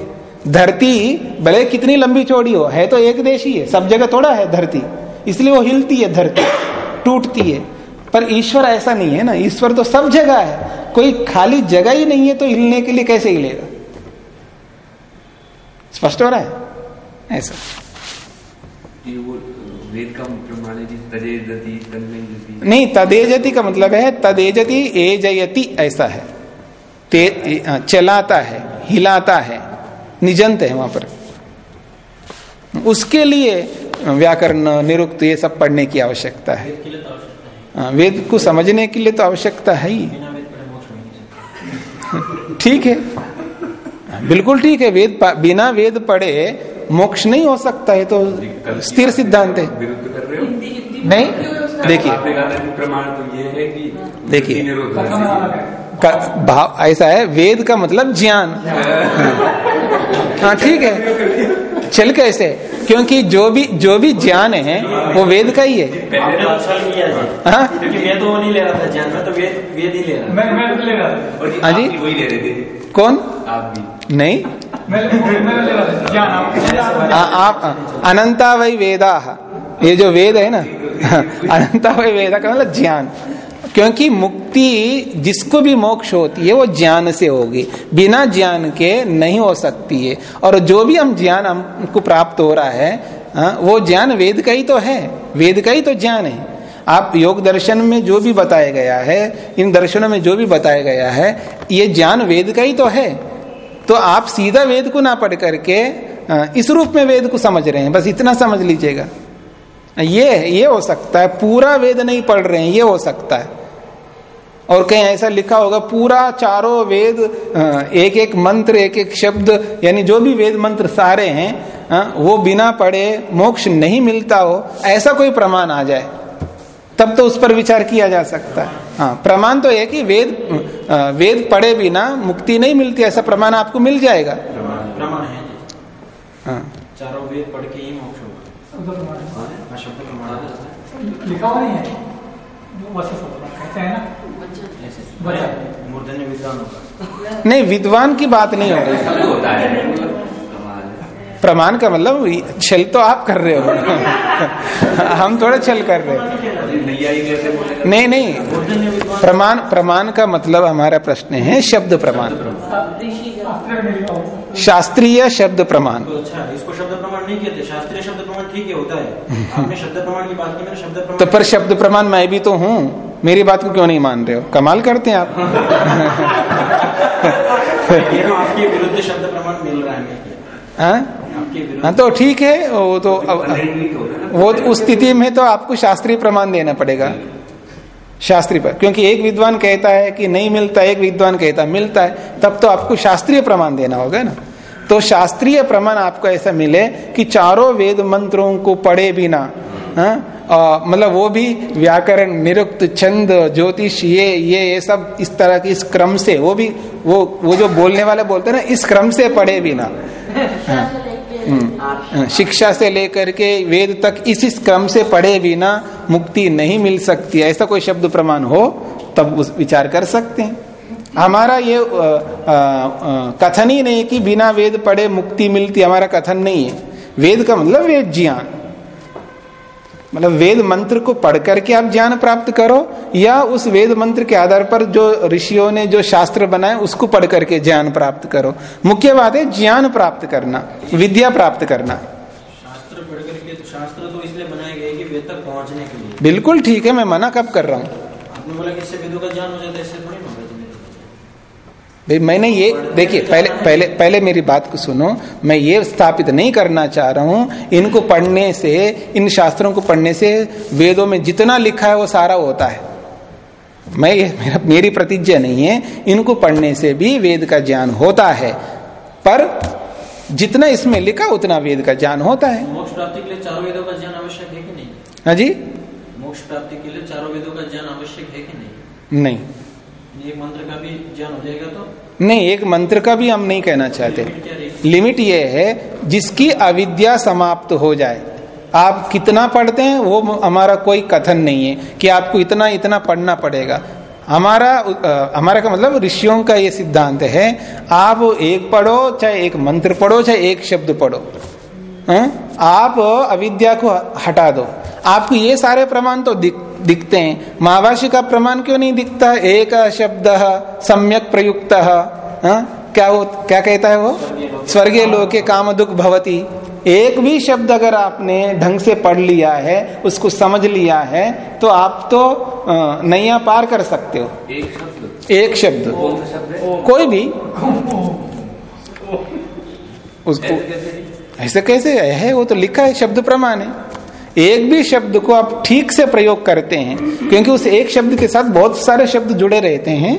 धरती भले कितनी लंबी चौड़ी हो, है तो एक देश ही है, सब जगह थोड़ा है धरती, इसलिए वो हिलती है धरती, टूटती है। पर ईश्वर ऐसा नहीं है ना, ईश्वर तो सब जगह है, कोई खाली जगह ही नहीं है तो हिलने के लिए कैसे हिलेगा? स्पष्ट हो रहा है? ऐसा। वेद का प्रमाण है नहीं तदेजति का मतलब है तदेजति एजयति ऐसा है। ते चलाता है हिलाता है निजंत है वहाँ पर। उसके लिए व्याकरण निरुक्त ये सब पढ़ने की आवश्यकता है। वेद के तो है। को समझने के लिए तो आवश्यकता है ही। ठीक है हाँ, बिल्कुल ठीक है वेद बिना वेद पढ़े मोक्ष नहीं हो सकता है तो स्थिर सिद्धांत है। हो नहीं? देखिए। प्रमाण तो ये है कि देखिए। है। है भाव ऐसा है वेद का मतलब ज्ञान। हाँ। ठीक है। चल कैसे क्योंकि जो भी जो भी ज्ञान है वो वेद का ही है। हाँ? तो वो नहीं ले रहा था ज्ञान में तो वेद वेद ही ले रहा था। मैं मैं ले रहा था। और हाँ जी? आप भी वही ले रहे थे। कौन? नहीं? मैं मैं ले रहा था। ज्ञान आप। आ, आप अनंता वही वेदा। ये जो वेद है ना अनंता वेदा का मतलब ज्ञान। क्योंकि मुक्ति जिसको भी मोक्ष होती है वो ज्ञान से होगी। बिना ज्ञान के नहीं हो सकती है। और जो भी हम ज्ञान हमको प्राप्त हो रहा है हाँ, वो ज्ञान वेद का ही तो है। वेद का ही तो ज्ञान है। आप योग दर्शन में जो भी बताया गया है इन दर्शनों में जो भी बताया गया है ये ज्ञान वेद का ही तो है। तो आप सीधा वेद को ना पढ़ करके इस रूप में वेद को समझ रहे हैं। बस इतना समझ लीजिएगा। ये ये हो सकता है पूरा वेद नहीं पढ़ रहे हैं ये हो सकता है। और कहीं ऐसा लिखा होगा पूरा चारों वेद एक एक मंत्र एक एक शब्द यानी जो भी वेद मंत्र सारे हैं वो बिना पढ़े मोक्ष नहीं मिलता हो ऐसा कोई प्रमाण आ जाए तब तो उस पर विचार किया जा सकता है। हाँ प्रमाण तो है कि वेद वेद पढ़े बिना मुक्ति नहीं मिलती ऐसा प्रमाण आपको मिल जाएगा। प्रमाण है। हाँ। चारों वेद पढ़ के ही मोक्ष होगा हाँ, शब्द प्रमाण है। लिखा हुआ नहीं है? हैं नहीं विद्वान की बात नहीं हो रही। शब्द होता है। प्रमाण का मतलब छल तो आप कर रहे हो। हम थोड़ा छल कर रहे हैं। बोलेगा नहीं नहीं। प्रमाण प्रमाण का मतलब हमारा प्रश्न है शब्द प्रमाण। शास्त्रीय शब्द प्रमाण। तो अच्छा इसको शब्द प्रमाण नहीं कहते शास्त्रीय शब्द प्रमाण ठीक है होता है। आपने शब्द प्रमाण की बात की मैंने शब्द प्रमाण तो पर शब्द प्रमाण मैं भी तो हूँ। मेरी बात को क्यों नहीं मान रहे हो? कमाल करते हैं आप। आपके विरुद्ध शब्द प्रमाण मिल रहा है हाँ? हाँ तो ठीक है वो तो अब- Content होगा ना। वो तो उस स्थिति में तो आपको शास्त्रीय प्रमाण देना पड़ेगा। शास्त्रीय पर। क्योंकि एक विद्वान कहता है कि नहीं मिलता एक विद्वान कहता है मिलता है तब तो आपको शास्त्रीय प्रमाण देना होगा ना। तो शास्त्रीय प्रमाण आपको ऐसा मिले कि चारों वेद मंत्रों को पढ़े बिना हाँ? मतलब वो भी व्याकरण निरुक्त छंद ज्योतिष ये ये ये सब इस तरह की इस क्रम से वो भी वो वो जो बोलने वाले बोलते हैं ना इस क्रम से पढ़े बिना हाँ। हम्म। शिक्षा से लेकर के वेद तक इस इस क्रम से पढ़े बिना मुक्ति नहीं मिल सकती ऐसा कोई शब्द प्रमाण हो तब उस विचार कर सकते हैं हमारा ये कथन ही नहीं कि बिना वेद पढ़े मुक्ति मिलती हमारा कथन नहीं है। वेद का मतलब वेद ज्ञान। मतलब वेद मंत्र को पढ़ करके आप ज्ञान प्राप्त करो या उस वेद मंत्र के आधार पर जो ऋषियों ने जो शास्त्र बनाए उसको पढ़ करके ज्ञान प्राप्त करो। मुख्य बात है ज्ञान प्राप्त करना विद्या प्राप्त करना। शास्त्र पढ़ करके तो शास्त्र तो इसलिए बनाए गए कि वेद तक पहुँचने के लिए। बिल्कुल ठीक है मैं मना कब कर रहा हूँ। आपने बोला कि इससे वेदों का ज्ञान हो जाता है इससे थोड़ी ना होगा जी। भाई मैंने ये देखिए पहले पहले पहले मेरी बात को सुनो। मैं ये स्थापित नहीं करना चाह रहा हूँ इनको पढ़ने से इन शास्त्रों को पढ़ने से वेदों में जितना लिखा है वो सारा होता है। मैं ये मेरा मेरी प्रतिज्ञा नहीं है इनको पढ़ने से भी वेद का ज्ञान होता है पर जितना इसमें लिखा उतना वेद का ज्ञान होता है। मोक्ष प्राप्ति के लिए चारों वेदों का ज्ञान आवश्यक है कि नहीं? हाँ जी? मोक्ष प्राप्ति के लिए चारों वेदों का ज्ञान आवश्यक है कि नहीं? नहीं। एक मंत्र का भी ज्ञान हो जाएगा तो? नहीं एक मंत्र का भी हम नहीं कहना चाहते। लिमिट ये है जिसकी अविद्या समाप्त हो जाए। आप कितना पढ़ते हैं वो हमारा कोई कथन नहीं है कि आपको इतना इतना पढ़ना पड़ेगा। हमारा हमारा का मतलब ऋषियों का ये सिद्धांत है आप एक पढ़ो चाहे एक मंत्र पढ़ो चाहे एक शब्द पढ़ो? आप अविद्या को हटा दो। आपको ये सारे प्रमाण तो दिख, दिखते हैं। महाभाष्य का प्रमाण क्यों नहीं दिखता? एक शब्द सम्यक प्रयुक्त। क्या वो क्या कहता है वो? स्वर्गीय लोके काम दुख भवती। एक भी शब्द अगर आपने ढंग से पढ़ लिया है उसको समझ लिया है तो आप तो नैया पार कर सकते हो। एक शब्द? एक शब्द। शब्द कोई भी। उसको? ऐसे कैसे? है वो तो लिखा है शब्द प्रमाण है। एक भी शब्द को आप ठीक से प्रयोग करते हैं, क्योंकि उस एक शब्द के साथ बहुत सारे शब्द जुड़े रहते हैं,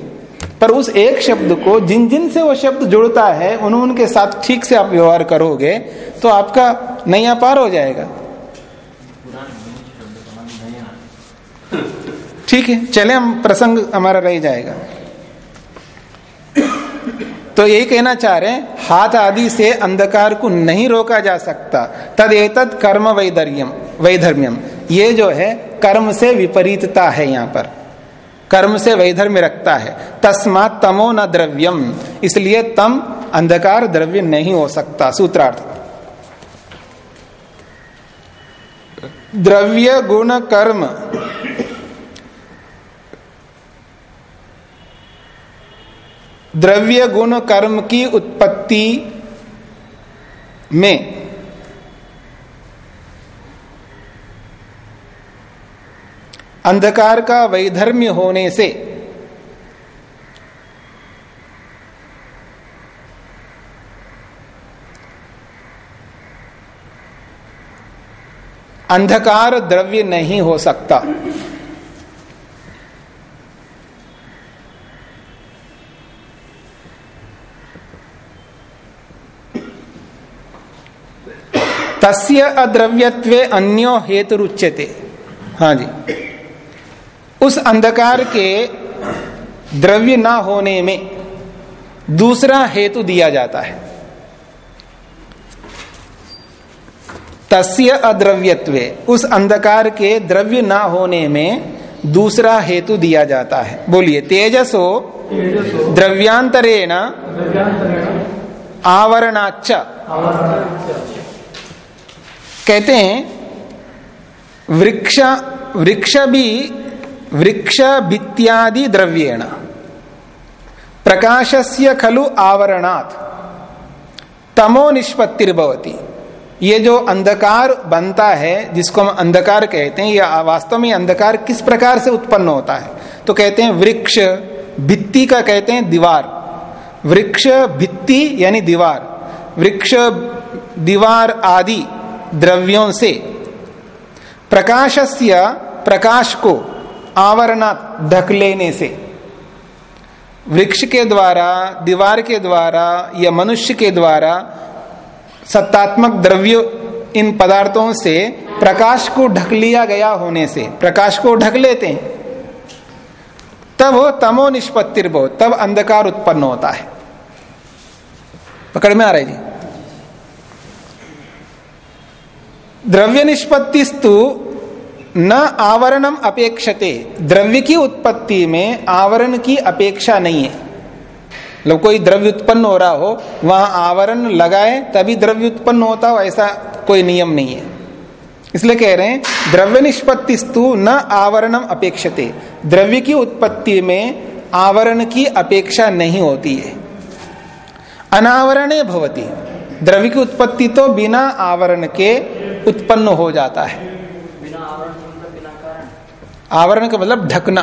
पर उस एक शब्द को जिन जिन से वो शब्द जुड़ता है उन उनके साथ ठीक से आप व्यवहार करोगे तो आपका नया पार हो जाएगा। ठीक है, चले, हम प्रसंग हमारा रह जाएगा। तो यही कहना चाह रहे हैं, हाथ आदि से अंधकार को नहीं रोका जा सकता। तद एतद कर्म वैधर्यम वैधर्म्यम। ये जो है, कर्म से विपरीतता है यहाँ पर। कर्म से वैधर्म्य रखता है। तस्मात तमो न द्रव्यम। इसलिए तम अंधकार द्रव्य नहीं हो सकता, सूत्रार्थ। द्रव्य गुण कर्म द्रव्य गुण कर्म की उत्पत्ति में। अंधकार का वैधर्म्य होने से अंधकार द्रव्य नहीं हो सकता। तस्य अद्रव्यत्वे अन्यो हेतु रुच्यते हाँ जी। उस अंधकार के द्रव्य ना होने में दूसरा हेतु दिया जाता है। तस्य अद्रव्यत्वे उस अंधकार के द्रव्य ना होने में दूसरा हेतु दिया जाता है। बोलिए तेजसो द्रव्यांतरेण आवरणाच कहते हैं, वृक्ष वृक्ष भी वृक्ष भित्यादि द्रव्येण। प्रकाशस्य खलु आवरणात्। तमो निष्पत्तिर्भवती। ये जो अंधकार बनता है, जिसको हम अंधकार कहते हैं, या वास्तव में अंधकार किस प्रकार से उत्पन्न होता है? तो कहते हैं वृक्ष भित्ति का कहते हैं दीवार। वृक्ष भित्ति यानी दीवार। वृक्ष, दीवार आदि द्रव्यों से। प्रकाशस्य प्रकाश को आवरणा ढक लेने से। वृक्ष के द्वारा, दीवार के द्वारा या मनुष्य के द्वारा सत्तात्मक द्रव्य इन पदार्थों से प्रकाश को ढक लिया गया होने से, प्रकाश को ढक लेते हैं। तब वो तमो निष्पत्तिर्भव तब अंधकार उत्पन्न होता है। पकड़ में आ रहा जी? द्रव्य निष्पत्तिस्तु न आवरणम अपेक्षते। द्रव्य की उत्पत्ति में आवरण की अपेक्षा नहीं है। मतलब कोई द्रव्य उत्पन्न हो रहा हो, वहाँ आवरण लगाए, तभी द्रव्य उत्पन्न होता हो, ऐसा कोई नियम नहीं है। इसलिए कह रहे हैं द्रव्य निष्पत्तिस्तु न आवरणम अपेक्षते। द्रव्य की उत्पत्ति में आवरण की अपेक्षा नहीं होती है। अनावरणे भवती। द्रव्य की उत्पत्ति तो बिना आवरण के उत्पन्न हो जाता है। आवरण मतलब आवरण का मतलब ढकना।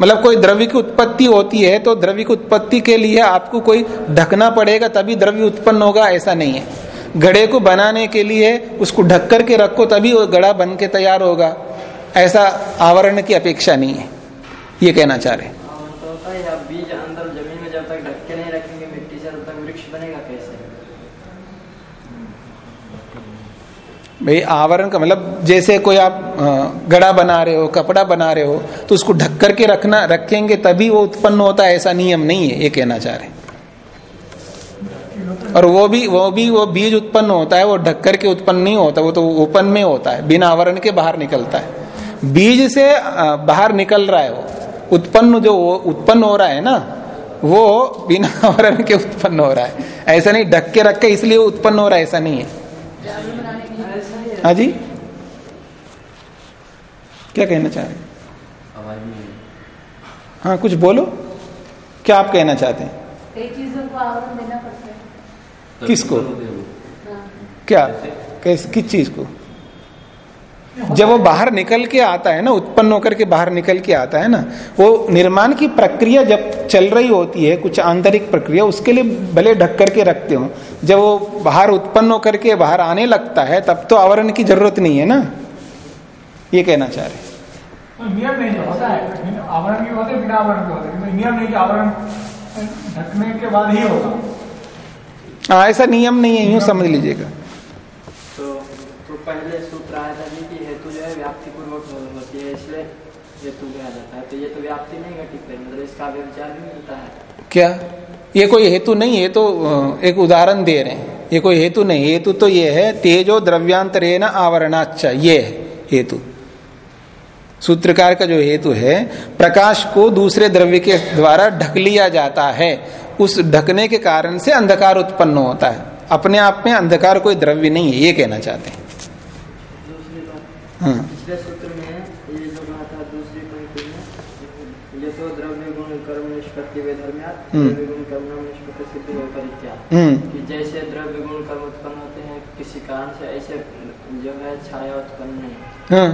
मतलब कोई द्रव्य की उत्पत्ति होती है तो द्रव्य की उत्पत्ति के लिए आपको कोई ढकना पड़ेगा तभी द्रव्य उत्पन्न होगा ऐसा नहीं है। घड़े को बनाने के लिए उसको ढक करके रखो तभी वो घड़ा बन के तैयार होगा। ऐसा आवरण की अपेक्षा नहीं है। ये कहना चाह रहे हैं। आवरण तो होता है या बीज अंदर ज़मीन में जब तक ढक के नहीं रखेंगे मिट्टी से तब तक वृक्ष बनेगा कैसे भाई, आवरण का मतलब जैसे कोई आप घड़ा बना रहे हो, कपड़ा बना रहे हो तो उसको ढक करके रखना, रखेंगे तभी वो उत्पन्न होता है, ऐसा नियम नहीं है, ये कहना चाह रहे और वो भी वो भी, वो बीज उत्पन्न होता है, वो ढक करके उत्पन्न नहीं होता, वो तो ओपन में होता है, बिना आवरण के बाहर निकलता है। बीज से बाहर निकल रहा है वो, उत्पन्न जो उत्पन्न हो रहा है ना, वो बिना आवरण के उत्पन्न हो रहा है। ऐसा नहीं, ढक के रख के इसलिए उत्पन्न हो रहा है, ऐसा नहीं है। हाँ जी। क्या कहना चाह रहे हैं? आवाज़ नहीं है कुछ बोलो। क्या आप कहना चाहते हैं? कई चीज़ों को देना पड़ता है। किसको? हैं। क्या? कैस किस चीज़ को? जब वो बाहर निकल के आता है ना उत्पन्न होकर के बाहर निकल के आता है ना वो निर्माण की प्रक्रिया जब चल रही होती है कुछ आंतरिक प्रक्रिया उसके लिए भले ढक करके रखते हो जब वो बाहर उत्पन्न होकर के बाहर आने लगता है तब तो आवरण की ज़रूरत नहीं है ना? ये कहना चाह रहे तो नियम नहीं होता है। बिना- आवरण के होते बिना आवरण के होते। हैं। किंतु नियम नहीं आवरण ढकने के बाद ही होगा। हाँ ऐसा नियम नहीं है यूँ समझ लीजिएगा। तो तो पहले सूत्र आया था जी कि हेतु जो है व्याप्ति पूर्वक होती है, इसलिए हेतु कहा जाता है। तो ये तो व्याप्ति नहीं घटित है मतलब इसका व्यविचार भी मिलता है। क्या? ये कोई हेतु नहीं है तो एक उदाहरण दे रहे हैं। ये कोई हेतु नहीं, हेतु तो ये है, तेजो द्रव्यांतरे न आवरणाच ये है हेतु। सूत्रकार का जो हेतु है, प्रकाश को दूसरे द्रव्य के द्वारा ढक लिया जाता है। उस ढकने के कारण से अंधकार उत्पन्न होता है। अपने आप में अंधकार कोई द्रव्य नहीं है, ये कहना चाहते हैं। हाँ। पिछले सूत्र में ये जो कहा था दूसरी पंक्ति में ये तो द्रव्य गुण कर्म निष्पत्ति वे धर्म्यात हम्म। द्रव्य गुण कर्म निष्पत्ति सिद्धि व हम्म। कि जैसे द्रव्य गुण कर्म उत्पन्न होते हैं किसी कारण से ऐसे जो है छाया उत्पन्न नहीं हाँ।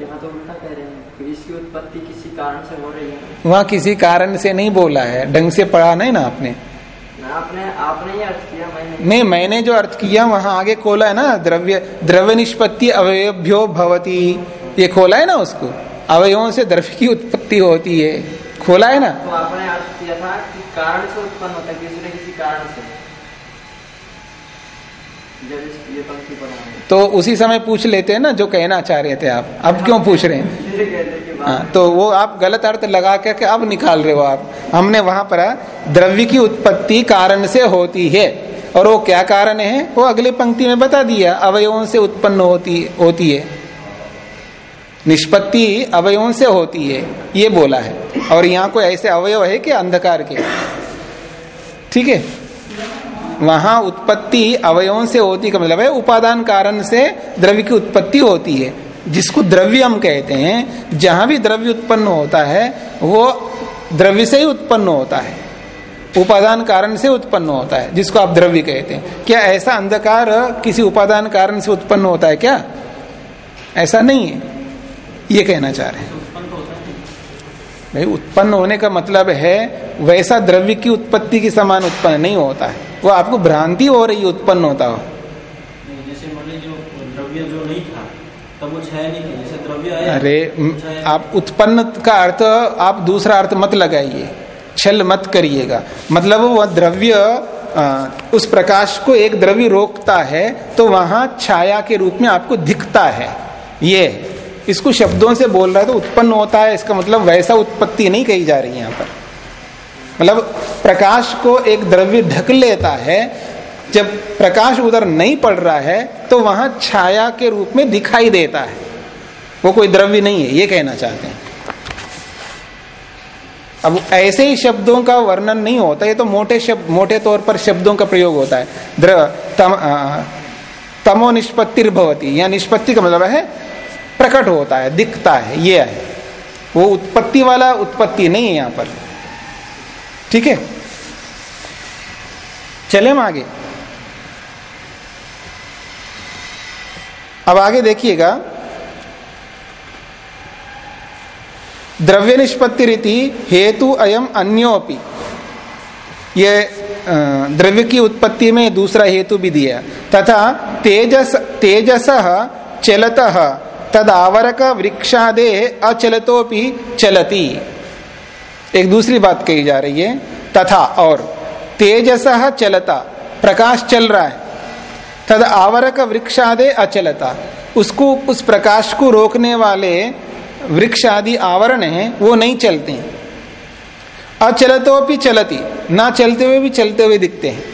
यहाँ तो उल्टा कह रहे हैं कि इसकी उत्पत्ति किसी कारण से हो रही है। वहाँ किसी कारण से नहीं बोला है ढंग से पढ़ा नहीं ना आपने। आपने आपने ही अर्थ किया मैंने नहीं। मैंने जो अर्थ किया वहाँ आगे खोला है ना द्रव्य द्रव्य निष्पत्ति अवयभ्यो भवती। ये खोला है ना उसको? अवयवों से द्रव्य की उत्पत्ति होती है। खोला है ना? तो आपने अर्थ किया था कि कारण से उत्पन्न होता है किसी न किसी कारण से जब इस ये पंक्ति पढ़ा है तो उसी समय पूछ लेते हैं ना जो कहना चाह रहे थे आप। अब क्यों पूछ रहे हैं? कि हाँ, तो वो आप गलत अर्थ लगा के के अब निकाल रहे हो आप। हमने वहाँ पर द्रव्य की उत्पत्ति कारण से होती है। और वो क्या कारण है? वो अगले पंक्ति में बता दिया अवयवों से उत्पन्न होती होती है। निष्पत्ति अवयवों से होती है ये बोला है। और यहाँ कोई ऐसे अवयव है कि अंधकार के? ठीक है? वहाँ उत्पत्ति अवयवों से होती का मतलब है, उपादान कारण से द्रव्य की उत्पत्ति होती है। जिसको द्रव्य हम कहते हैं, जहाँ भी द्रव्य उत्पन्न होता है, वो द्रव्य से ही उत्पन्न होता है। उपादान कारण से उत्पन्न होता है, जिसको आप द्रव्य कहते हैं। क्या ऐसा अंधकार किसी उपादान कारण से उत्पन्न होता है क्या? ऐसा नहीं है। ये कहना चाह रहे हैं उत्पन्न तो होता है भाई उत्पन्न होने का मतलब है वैसा द्रव्य की उत्पत्ति के समान उत्पन्न नहीं होता है। वो आपको भ्रांति हो रही है उत्पन्न होता हो। नहीं, जैसे मान लीजिए जो द्रव्य जो नहीं था तब वो छाया नहीं थी। जैसे द्रव्य आया अरे आप उत्पन्न का अर्थ आप दूसरा अर्थ मत लगाइए। छल मत करिएगा। मतलब वह द्रव्य आ, उस प्रकाश को एक द्रव्य रोकता है तो वहाँ छाया के रूप में आपको दिखता है। ये। इसको शब्दों से बोल रहा है तो उत्पन्न होता है, इसका मतलब वैसा उत्पत्ति नहीं कही जा रही यहाँ पर। मतलब प्रकाश को एक द्रव्य ढक लेता है, जब प्रकाश उधर नहीं पड़ रहा है तो वहाँ छाया के रूप में दिखाई देता है। वो कोई द्रव्य नहीं है, ये कहना चाहते हैं। अब ऐसे ही शब्दों का वर्णन नहीं होता, ये तो मोटे शब्द मोटे तौर पर शब्दों का प्रयोग होता है। द्र, तम तमो निष्पत्तिर्भवती या निष्पत्ति का मतलब है प्रकट होता है, दिखता है, ये है। वो उत्पत्ति वाला उत्पत्ति नहीं है यहाँ पर। ठीक है? चले हम आगे। अब आगे देखिएगा। द्रव्य निष्पत्ति रीति हेतु अयम अन्योपि। ये द्रव्य की उत्पत्ति में दूसरा हेतु भी दिया। तथा तेजस तेजस चलत तद आवरक वृक्षादे अचलतोपि चलती। एक दूसरी बात कही जा रही है, तथा और, तेजस चलता, प्रकाश चल रहा है। तद आवरक वृक्षादे अचलता, उसको, उस प्रकाश को रोकने वाले वृक्ष आदि आवरण हैं, वो नहीं चलते। हैं अचलतो भी चलती, ना चलते हुए भी चलते हुए दिखते हैं।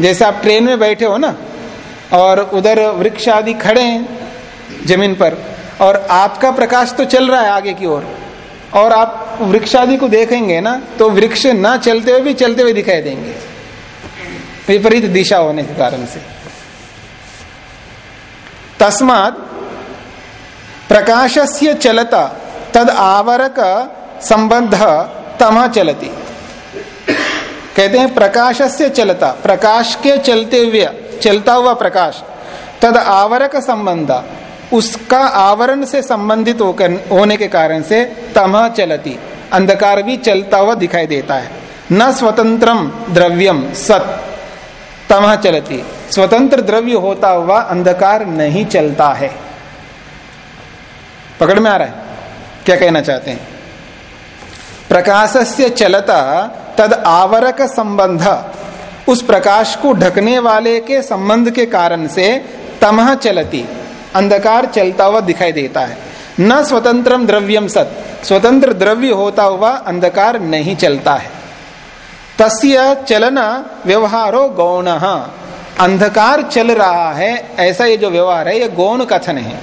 जैसे आप ट्रेन में बैठे हो ना, और उधर वृक्ष आदि खड़े हैं ज़मीन पर। और आपका प्रकाश तो चल रहा है आगे की ओर। और और आप वृक्ष आदि को देखेंगे ना तो वृक्ष ना चलते हुए भी चलते हुए दिखाई देंगे। विपरीत दिशा होने के कारण से। तस्मात प्रकाशस्य चलता, तद आवरक संबंध तम चलती। कहते हैं प्रकाशस्य चलता, प्रकाश के चलते हुए, चलता हुआ प्रकाश, तद आवरक संबंध उसका आवरण से संबंधित होकर, होने के कारण से तमह चलती। अंधकार भी चलता हुआ दिखाई देता है। न स्वतंत्रम द्रव्यम सत। तमह चलती। स्वतंत्र द्रव्य होता हुआ अंधकार नहीं चलता है। पकड़ में आ रहा है? क्या कहना चाहते हैं? प्रकाश से चलता तद आवरक संबंध। उस प्रकाश को ढकने वाले के संबंध के कारण से तमह चलती। अंधकार चलता हुआ दिखाई देता है। न स्वतंत्रम द्रव्यम सत। स्वतंत्र द्रव्य होता हुआ अंधकार नहीं चलता है। तस्य चलन व्यवहारो गौण। अंधकार चल रहा है, ऐसा ये जो व्यवहार है, ये गौण कथन है।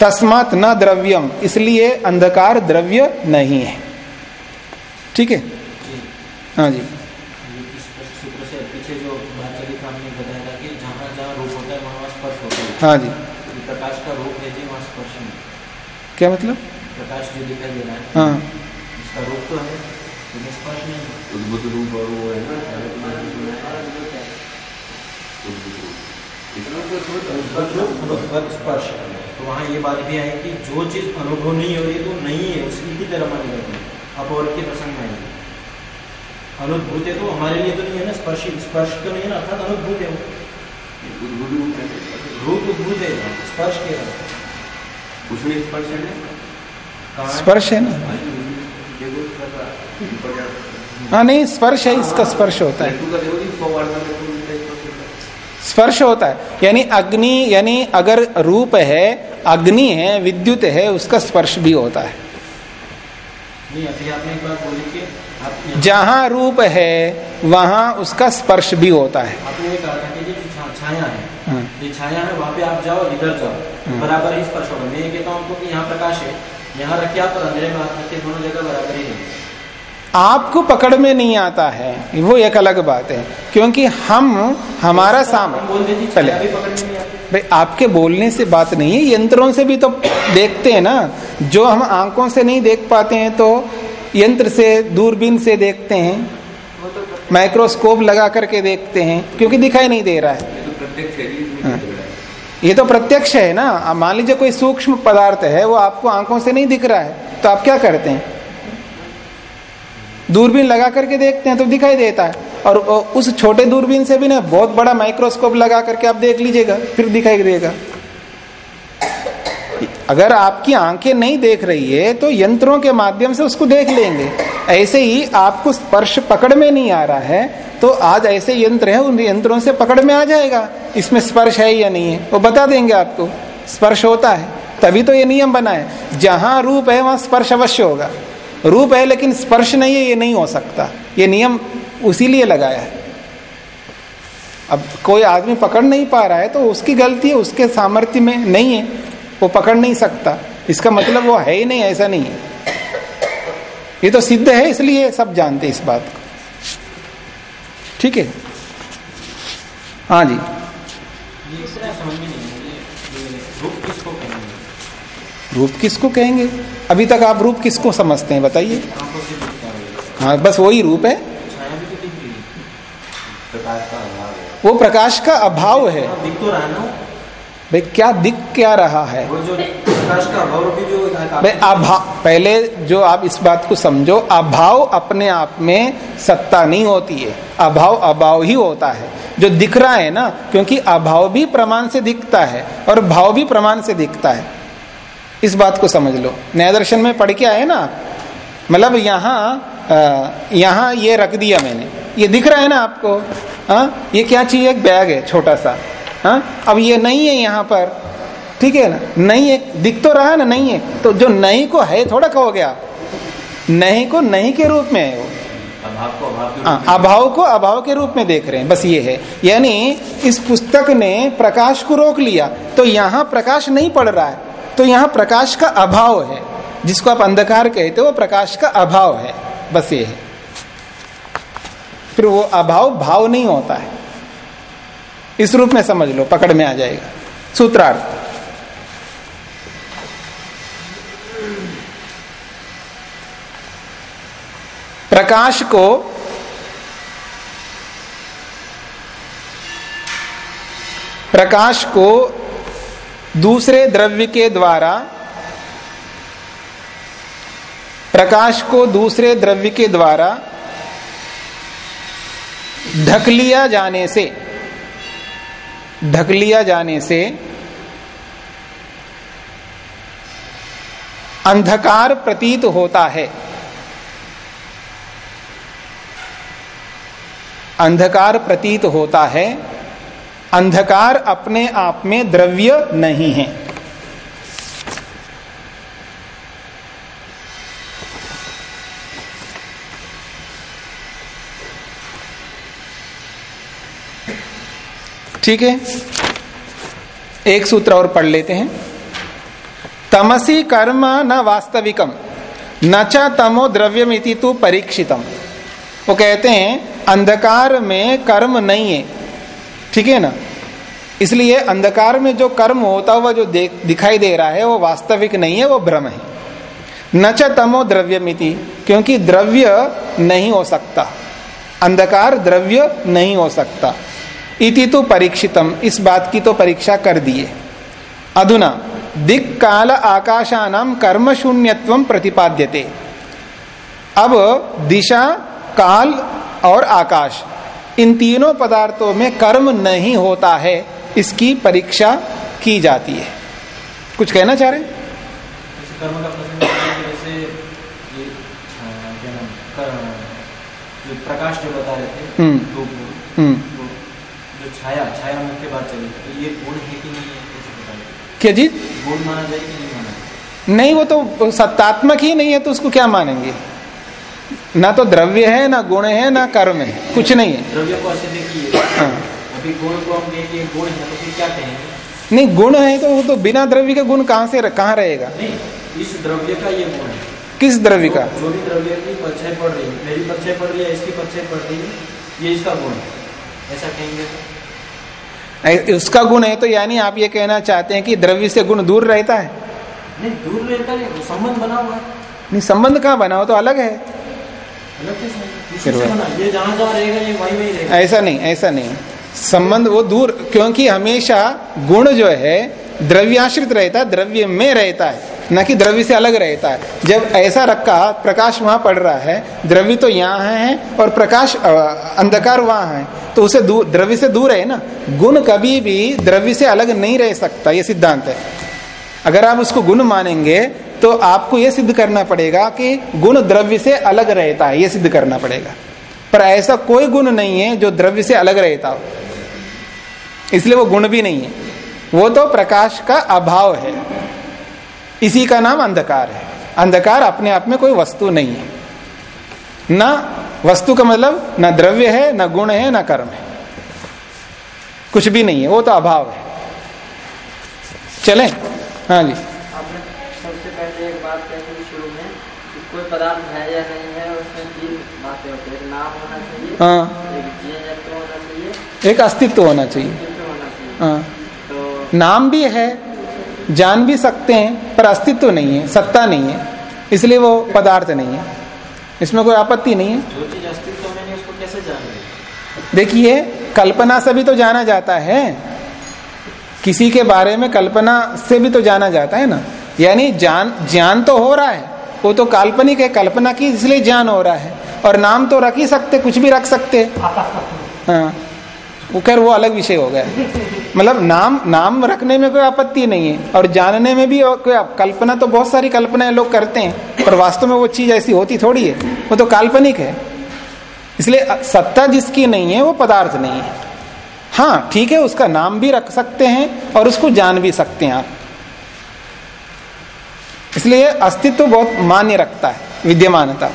तस्मात न द्रव्यम, इसलिए अंधकार द्रव्य नहीं है। ठीक है? हाँ जी ये इस सूत्र से पीछे जो बात चली था हमने बताया था कि जहाँ जहाँ रूप होता है वहाँ वहाँ स्पर्श होता है जी। प्रकाश का रूप है जी वहाँ स्पर्श नहीं क्या मतलब? प्रकाश जो दिखाई दे रहा है। हाँ। इसका रूप तो है स्पर्श नहीं है। उद्भुत रूप और वो है ना तो स्पर्श तो वहाँ ये बात भी आई कि जो चीज़ अनुभव नहीं हो रही तो नहीं है उसकी ही तरह मानी जाती है। अपवर्ग के प्रसंग में आएगी। अनुभूत है तो हमारे लिए तो नहीं है ना स्पर्श स्पर्श तो नहीं है ना अर्थात अनुभूत है वो। स्पर्श है ना? है, नहीं, स्पर्श है, इसका स्पर्श होता है। स्पर्श होता है। यानी अग्नि, यानी अगर रूप है, अग्नि है, विद्युत है, उसका स्पर्श भी होता है। जहाँ रूप है, वहाँ उसका स्पर्श भी होता है। छाया है। हाँ। ये छाया है वहाँ पे आप जाओ इधर जाओ। हाँ। बराबर ही स्पर्श होगा मैं ये कहता हूँ आपको कि यहाँ प्रकाश है। यहाँ रखिए आप और अंधेरे में हाथ रखिए दोनों जगह बराबर ही है। आपको पकड़ में नहीं आता है। वो एक अलग बात है। क्योंकि हम हमारा साम पहले। भाई आपके बोलने से बात नहीं है। यंत्रों से भी तो देखते हैं ना। जो हम आँखों से नहीं देख पाते हैं तो यंत्र से दूरबीन से देखते हैं। तो माइक्रोस्कोप लगा करके देखते हैं। क्योंकि दिखाई नहीं दे रहा है। ये तो प्रत्यक्ष है। हाँ। है? ये तो प्रत्यक्ष है ना। मान लीजिए कोई सूक्ष्म पदार्थ है वो आपको आँखों से नहीं दिख रहा है तो आप क्या करते हैं? दूरबीन लगा करके देखते हैं तो दिखाई देता है। और उस छोटे दूरबीन से भी ना बहुत बड़ा माइक्रोस्कोप लगा करके आप देख लीजिएगा फिर दिखाई देगा। अगर आपकी आँखें नहीं देख रही है तो यंत्रों के माध्यम से उसको देख लेंगे। ऐसे ही आपको स्पर्श पकड़ में नहीं आ रहा है तो आज ऐसे यंत्र है, उन यंत्रों से पकड़ में आ जाएगा। इसमें स्पर्श है या नहीं है? वो बता देंगे आपको। स्पर्श होता है। तभी तो ये नियम बना है। जहाँ रूप है, वहाँ स्पर्श अवश्य होगा। रूप है, लेकिन स्पर्श नहीं है, ये नहीं हो सकता। ये नियम उसी लिए लगाया है। अब कोई आदमी पकड़ नहीं पा रहा है तो उसकी गलती है, उसके सामर्थ्य में नहीं है। वो पकड़ नहीं सकता। इसका मतलब वो है ही नहीं, ऐसा नहीं है। ये तो सिद्ध है, इसलिए सब जानते इस बात को। ठीक है? हाँ जी। रूप किसको कहेंगे? रूप किसको कहेंगे अभी तक आप रूप किसको समझते हैं बताइए। है बस वही रूप है। वो प्रकाश का अभाव है। दिख तो। भाई क्या दिख क्या रहा है? वो जो भाई अभाव पहले जो आप इस बात को समझो, अभाव अपने आप में सत्ता नहीं होती है। अभाव अभाव ही होता है। जो दिख रहा है ना, क्योंकि अभाव भी प्रमाण से दिखता है और भाव भी प्रमाण से दिखता है। इस बात को समझ लो। न्याय दर्शन में पढ़ के आए ना? मतलब यहाँ यहाँ ये रख दिया मैंने। ये दिख रहा है ना आपको? हाँ? ये क्या चीज़ एक बैग है, छोटा सा। हाँ? अब ये नहीं है यहाँ पर। ठीक है ना? नहीं है दिख तो रहा है ना नहीं है। तो जो नहीं को है थोड़ा कहोगे आप। नहीं को नहीं के रूप में है वो। अभाव को अभाव के हाँ, रूप में। अभाव को अभाव के रूप में देख रहे हैं बस ये है। यानी इस पुस्तक ने प्रकाश को रोक लिया तो यहाँ प्रकाश नहीं पड़ रहा है। तो यहाँ प्रकाश का अभाव है। जिसको आप अंधकार कहते हो प्रकाश का अभाव है। बस ये है। फिर वो अभाव भाव नहीं होता है। इस रूप में समझ लो पकड़ में आ जाएगा। सूत्रार्थ। प्रकाश को प्रकाश को दूसरे द्रव्य के द्वारा प्रकाश को दूसरे द्रव्य के द्वारा ढक लिया जाने से, ढक लिया जाने से अंधकार प्रतीत होता है। अंधकार प्रतीत होता है। अंधकार अपने आप में द्रव्य नहीं है। ठीक है? एक सूत्र और पढ़ लेते हैं। तमसी कर्म न वास्तविकम, न च तमो द्रव्यमिति तो परीक्षितम। वो कहते हैं अंधकार में कर्म नहीं है। ठीक है ना? इसलिए अंधकार में जो कर्म होता हुआ जो दिखाई दे रहा है, वो वास्तविक नहीं है, वो भ्रम है। न च तमो द्रव्यमिति, क्योंकि द्रव्य नहीं हो सकता। अंधकार द्रव्य नहीं हो सकता। इति तो परीक्षितम, इस बात की तो परीक्षा कर दिए। अधुना दिक काल आकाशानाम कर्म शून्यत्व प्रतिपाद्यते। अब दिशा, काल और आकाश। इन तीनों पदार्थों में कर्म नहीं होता है इसकी परीक्षा की जाती है। कुछ कहना चाह रहे कर्म का प्रश्न जैसे ये क्या जो प्रकाश जो बता रहे थे हम्म। हम्म। तो जो छाया छाया मुख के बाद चली। तो ये गुण है कि नहीं है क्या जी? गुण माना जाए कि नहीं माना नहीं वो तो सत्तात्मक ही नहीं है तो उसको क्या मानेंगे? ना तो द्रव्य है ना गुण है ना कर्म है कुछ नहीं है। द्रव्य को हाँ। अभी गुण को हम देखिए गुण है तो फिर क्या कहेंगे? नहीं गुण है तो वो तो बिना द्रव्य के गुण कहाँ से कहाँ रहेगा? इस द्रव्य का ये गुण है। किस द्रव्य का? जो भी द्रव्य की परिचय पड़ रही है मेरी परिचय पड़ रही है इसकी परिचय पड़ रही है ये इसका गुण है। ऐसा कहेंगे तो? उसका गुण है तो यानी आप ये कहना चाहते हैं कि द्रव्य से गुण दूर रहता है? नहीं दूर रहता नहीं संबंध बना हुआ है। नहीं संबंध कहाँ बना हो तो अलग है। ऐसा नहीं ऐसा नहीं। संबंध वो दूर क्योंकि हमेशा गुण जो है द्रव्याश्रित रहता है द्रव्य में रहता है न कि द्रव्य से अलग रहता है। जब ऐसा रखा प्रकाश वहाँ पड़ रहा है द्रव्य तो यहाँ है और प्रकाश अंधकार वहाँ है तो उसे द्रव्य से दूर है ना? गुण कभी भी द्रव्य से अलग नहीं रह सकता ये सिद्धांत है। अगर आप उसको गुण मानेंगे तो आपको यह सिद्ध करना पड़ेगा कि गुण द्रव्य से अलग रहता है, यह सिद्ध करना पड़ेगा। पर ऐसा कोई गुण नहीं है जो द्रव्य से अलग रहता हो। इसलिए वो गुण भी नहीं है। वो तो प्रकाश का अभाव है। इसी का नाम अंधकार है। अंधकार अपने आप में कोई वस्तु नहीं है। ना वस्तु का मतलब ना द्रव्य है, ना गुण है, ना कर्म है। कुछ भी नहीं है। वो तो अभाव है। चले? हाँ जी। शुरू में कि कोई पदार्थ है या नहीं है उसमें तीन बातें होती है। एक नाम होना चाहिए हाँ। एक जीव होना चाहिए। एक अस्तित्व होना चाहिए। हाँ। तो नाम भी है जान भी सकते हैं पर अस्तित्व नहीं है सत्ता नहीं है। इसलिए वो पदार्थ नहीं है। इसमें कोई आपत्ति नहीं है। देखिए कल्पना से भी तो जाना जाता है। किसी के बारे में कल्पना से भी तो जाना जाता है ना। यानी जान ज्ञान तो हो रहा है, वो तो काल्पनिक है, कल्पना की इसलिए ज्ञान हो रहा है, और नाम तो रख ही सकते, कुछ भी रख सकते। हाँ वो खैर वो अलग विषय हो गया। मतलब नाम नाम रखने में कोई आपत्ति नहीं है, और जानने में भी कोई कल्पना तो बहुत सारी कल्पनाएँ लोग करते हैं, पर वास्तव में वो चीज़ ऐसी होती थोड़ी है, वो तो काल्पनिक है। इसलिए सत्ता जिसकी नहीं है, वो पदार्थ नहीं है। हाँ ठीक है, उसका नाम भी रख सकते हैं, और उसको जान भी सकते हैं आप। इसलिए अस्तित्व बहुत मान्य रखता है, विद्यमानता।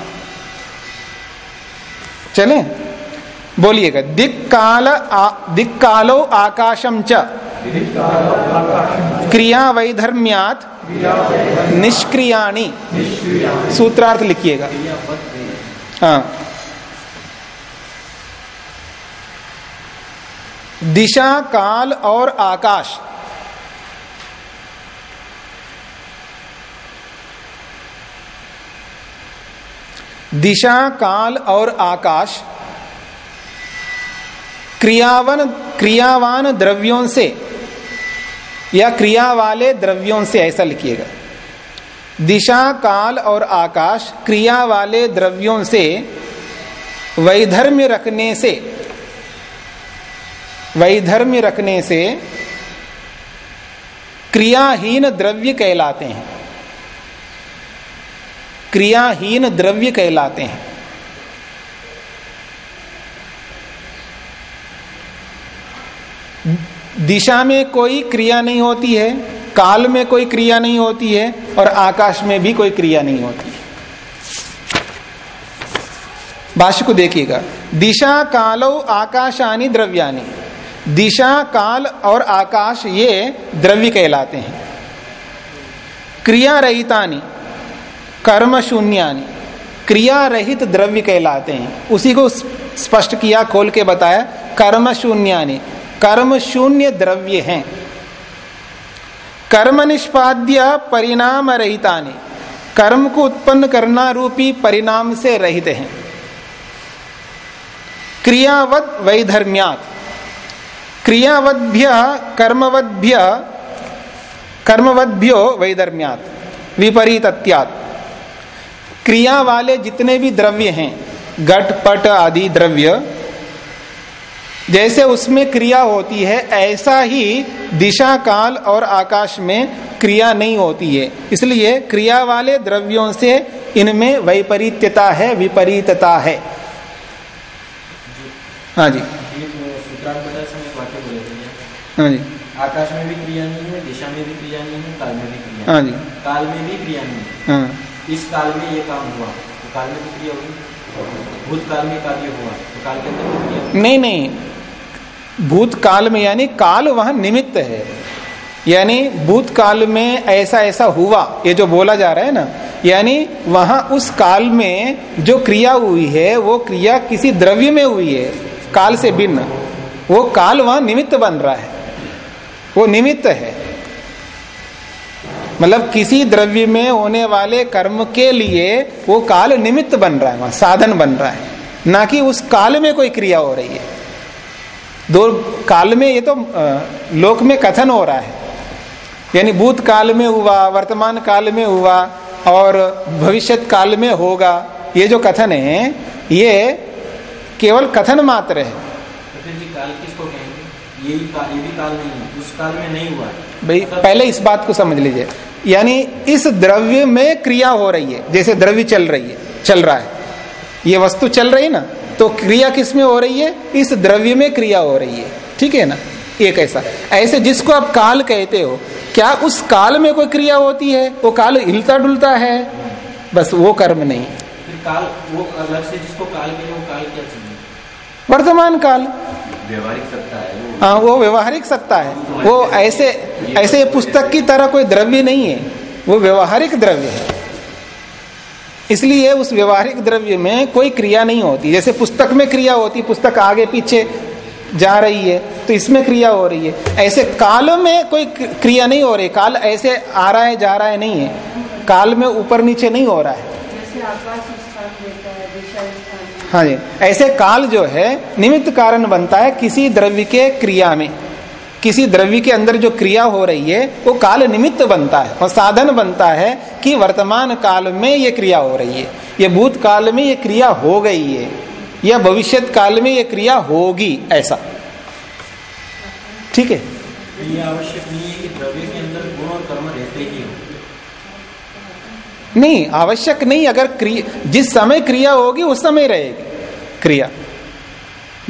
चले? बोलिएगा, दिक्काल आ- दिक्कालो आकाशम च। क्रिया वैधर्म्यात निष्क्रियाणी। सूत्रार्थ लिखिएगा। हाँ। दिशा, काल और आकाश। दिशा, काल और आकाश क्रियावन, क्रियावान द्रव्यों से या क्रिया वाले द्रव्यों से, ऐसा लिखिएगा। दिशा, काल और आकाश क्रिया वाले द्रव्यों से, वैधर्म्य रखने से, वैधर्म्य रखने से क्रियाहीन द्रव्य कहलाते हैं। क्रियाहीन द्रव्य कहलाते हैं। दिशा में कोई क्रिया नहीं होती है, काल में कोई क्रिया नहीं होती है और आकाश में भी कोई क्रिया नहीं होती है। भाष्य को देखिएगा। दिशा, कालो, आकाशानी, द्रव्यानी। दिशा, काल और आकाश ये द्रव्य कहलाते हैं। क्रिया रहितानी कर्म शून्यानी क्रिया रहित द्रव्य कहलाते हैं। उसी को स्पष्ट किया, खोल के बताया कर्म शून्यानी कर्म शून्य द्रव्य हैं। कर्म निष्पाद्य परिणाम रहितानी, कर्म को उत्पन्न करना रूपी परिणाम से रहित हैं। क्रियावत वैधर्म्यात, क्रियावद्भ्य, कर्मवद्भ्य, कर्मवद्भ्यो वैधर्म्यात, विपरीतत्यात। क्रिया वाले जितने भी द्रव्य हैं घट पट आदि द्रव्य जैसे उसमें क्रिया होती है ऐसा ही दिशा काल और आकाश में क्रिया नहीं होती है। इसलिए क्रिया वाले द्रव्यों से इनमें वैपरीत्यता है विपरीतता है। हाँ जी। हाँ। जी। आकाश में भी क्रिया नहीं है दिशा में भी क्रिया नहीं है काल में भी क्रिया हाँ। जी। काल में भी क्रिया नहीं है। हाँ। इस काल में ये काम हुआ। तो काल में भी क्रिया होगी। भूतकाल में कार्य हुआ। तो काल के अंदर होगी। नहीं नहीं। भूतकाल में, यानी काल वहाँ निमित्त है। यानी भूतकाल में ऐसा ऐसा हुआ, ये जो बोला जा रहा है ना, यानी वहाँ उस काल में जो क्रिया हुई है, वो क्रिया किसी द्रव्य में हुई है, काल से भिन्न। वो काल वहाँ निमित्त बन रहा है। वो निमित्त है। मतलब किसी द्रव्य में होने वाले कर्म के लिए वो काल निमित्त बन रहा है साधन बन रहा है। ना कि उस काल में कोई क्रिया हो रही है। दो काल में ये तो लोक में कथन हो रहा है। यानी भूत काल में हुआ, वर्तमान काल में हुआ, और भविष्य काल में होगा, ये जो कथन है, ये केवल कथन मात्र है। काल किसको कहेंगे? ये ये भी काल नहीं उस काल में नहीं हुआ है। भाई पहले इस बात को समझ लीजिए। यानी इस द्रव्य में क्रिया हो रही है जैसे द्रव्य चल रही है चल रहा है। ये वस्तु चल रही है ना तो क्रिया किसमें हो रही है? इस द्रव्य में क्रिया हो रही है। ठीक है ना? एक ऐसा। ऐसे जिसको आप काल कहते हो क्या उस काल में कोई क्रिया होती है? वो काल हिलता डुलता है? बस वो कर्म नहीं। फिर काल वो अलग से जिसको काल वो काल क्या वर्तमान काल। व्यवहारिक सत्ता है वो। हाँ वो व्यवहारिक सत्ता है। वो ऐसे ऐसे पुस्तक की तरह कोई द्रव्य नहीं है। वो व्यवहारिक द्रव्य है। इसलिए उस व्यवहारिक द्रव्य में कोई क्रिया नहीं होती। जैसे पुस्तक में क्रिया होती पुस्तक आगे पीछे जा रही है तो इसमें क्रिया हो रही है। ऐसे काल में कोई क्रिया नहीं हो रही। काल ऐसे आ रहा है जा रहा है नहीं है। काल में ऊपर नीचे नहीं हो रहा है जैसे आकाश स्थान देता है दिशा स्थान देता हाँ जी। ऐसे काल जो है, निमित्त कारण बनता है किसी द्रव्य के क्रिया में। किसी द्रव्य के अंदर जो क्रिया हो रही है, वो काल निमित्त बनता है। और साधन बनता है कि वर्तमान काल में ये क्रिया हो रही है। ये भूत काल में ये क्रिया हो गई है। या भविष्य काल में ये क्रिया होगी, ऐसा। ठीक है? तो ये आवश्यक नहीं है कि द्रव्य के अंदर गुण और कर्म रहते ही हो। नहीं, आवश्यक नहीं, अगर क्रिया, जिस समय क्रिया होगी, उस समय रहेगी, क्रिया।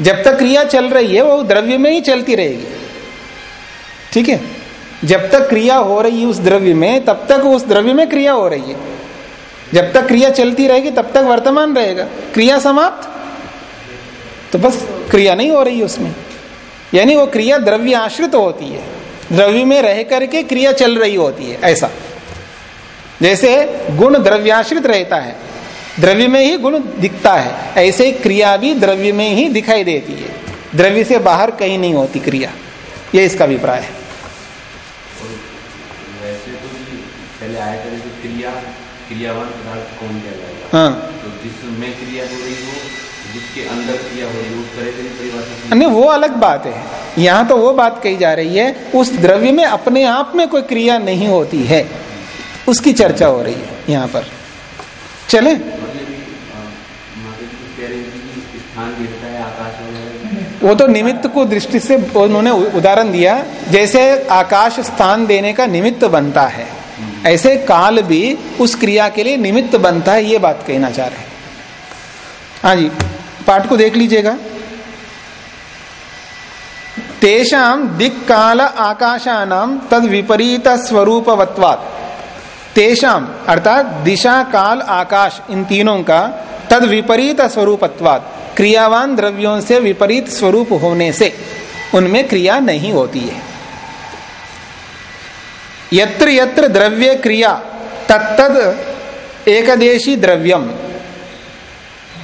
जब तक क्रिया चल रही है, वो द्रव्य में ही चलती रहेगी। ठीक है? जब तक क्रिया हो रही है उस द्रव्य में, तब तक उस द्रव्य में क्रिया हो रही है। जब तक क्रिया चलती रहेगी, तब तक वर्तमान रहेगा। क्रिया समाप्त। तो बस क्रिया नहीं हो रही उसमें। यानी वो क्रिया द्रव्य आश्रित होती है। द्रव्य में रह करके क्रिया चल रही होती है, ऐसा। जैसे गुण द्रव्याश्रित रहता है द्रव्य में ही गुण दिखता है ऐसे क्रिया भी द्रव्य में ही दिखाई देती है। द्रव्य से बाहर कहीं नहीं होती क्रिया। ये इसका अभिप्राय है। तो जी पहले आया करे तो क्रिया क्रियावान पदार्थ कौन कहलाएगा हाँ। तो जिसमें क्रिया हो रही हो जिसके अंदर क्रिया हो रही हो उस तरह से भी परिभाषा नहीं वो अलग बात है। यहाँ तो वो बात कही जा रही है उस द्रव्य में अपने आप में कोई क्रिया नहीं होती है। उसकी चर्चा हो रही है यहाँ पर। चले? वो तो निमित्त को दृष्टि से उन्होंने उदाहरण दिया, जैसे आकाश स्थान देने का निमित्त बनता है, ऐसे काल भी उस क्रिया के लिए निमित्त बनता है, ये बात कहना चाह रहे हैं। हाँ जी, पाठ को देख लीजिएगा। तेषाम दिक काल आकाशानाम तद विपरीत स्वरूपवत्वात्। तेषाम, अर्थात दिशा, काल, आकाश, इन तीनों का तद विपरीत स्वरूपत्वात्, क्रियावान द्रव्यों से विपरीत स्वरूप होने से, उनमें क्रिया नहीं होती है। यत्र यत्र द्रव्य क्रिया तत्तद एकदेशी द्रव्यम।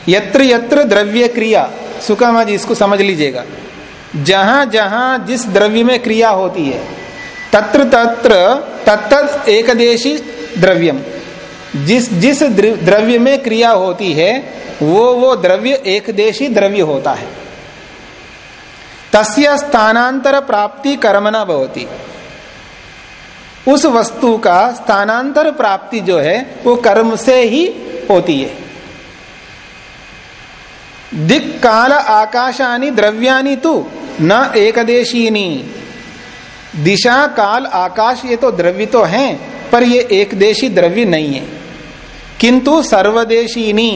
यत्र यत्र द्रव्य क्रिया सुकामा जी इसको समझ लीजिएगा। जहाँ जहाँ जिस द्रव्य में क्रिया होती है, तत्र तत्र तत्त एकदेशी द्रव्यम। जिस जिस द्रव्य में क्रिया होती है, वो वो द्रव्य एकदेशी द्रव्य होता है। तस्य स्थानांतर प्राप्ति कर्मना भवती। उस वस्तु का स्थानांतर प्राप्ति जो है, वो कर्म से ही होती है। दिक काल आकाशानी द्रव्यानी तो न एकदेशीनी। दिशा काल आकाश ये तो द्रव्य तो हैं पर ये एक देशी द्रव्य नहीं है। किंतु सर्वदेशीनी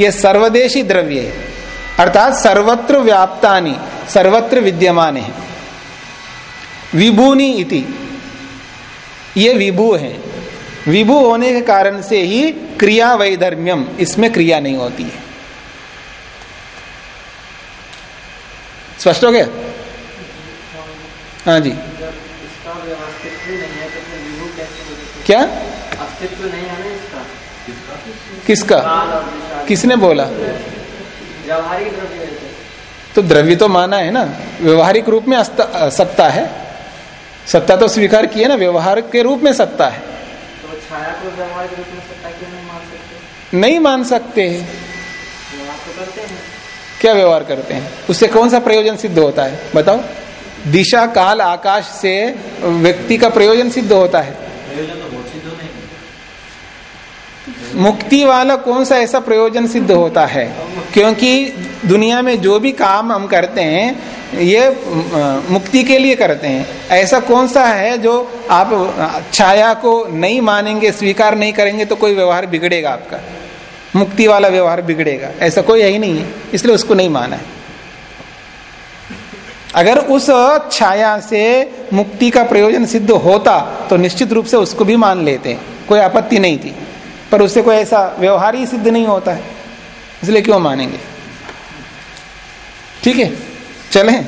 ये सर्वदेशी द्रव्य है। अर्थात सर्वत्र व्याप्तानी, सर्वत्र विद्यमान है। विभूनी इति, ये विभू है। विभू होने के कारण से ही क्रिया वैधर्म्यम, इसमें क्रिया नहीं होती है। स्पष्ट हो गया? हाँ जी इसका अस्तित्व नहीं है तो फिर विभू कैसे हो सकता क्या? अस्तित्व नहीं है ना इसका किसका? किसने बोला? तो। द्रव्य तो माना है ना। व्यवहारिक रूप में सत्ता है। सत्ता तो स्वीकार किया ना, व्यवहार के रूप में सत्ता है। तो छाया को व्यवहारिक रूप में सत्ता क्यों नहीं मान सकते। नहीं मान सकते क्या व्यवहार करते हैं? उससे कौन सा प्रयोजन सिद्ध होता है? बताओ। दिशा, काल, आकाश से व्यक्ति का प्रयोजन सिद्ध होते हैं। मुक्ति वाला कौन सा ऐसा प्रयोजन सिद्ध होता है? क्योंकि दुनिया में जो भी काम हम करते हैं, ये मुक्ति के लिए करते हैं। ऐसा कौन सा है जो आप छाया को नहीं मानेंगे, स्वीकार नहीं करेंगे तो कोई व्यवहार बिगड़ेगा आपका। मुक्ति वाला व्यवहार बिगड़ेगा। ऐसा कोई है ही नहीं है, इसलिए उसको नहीं माना है। अगर उस छाया से मुक्ति का प्रयोजन सिद्ध होता तो निश्चित रूप से उसको भी मान लेते। कोई आपत्ति नहीं थी। पर उससे कोई ऐसा व्यवहार ही सिद्ध नहीं होता है। इसलिए क्यों मानेंगे? ठीक है, चलें।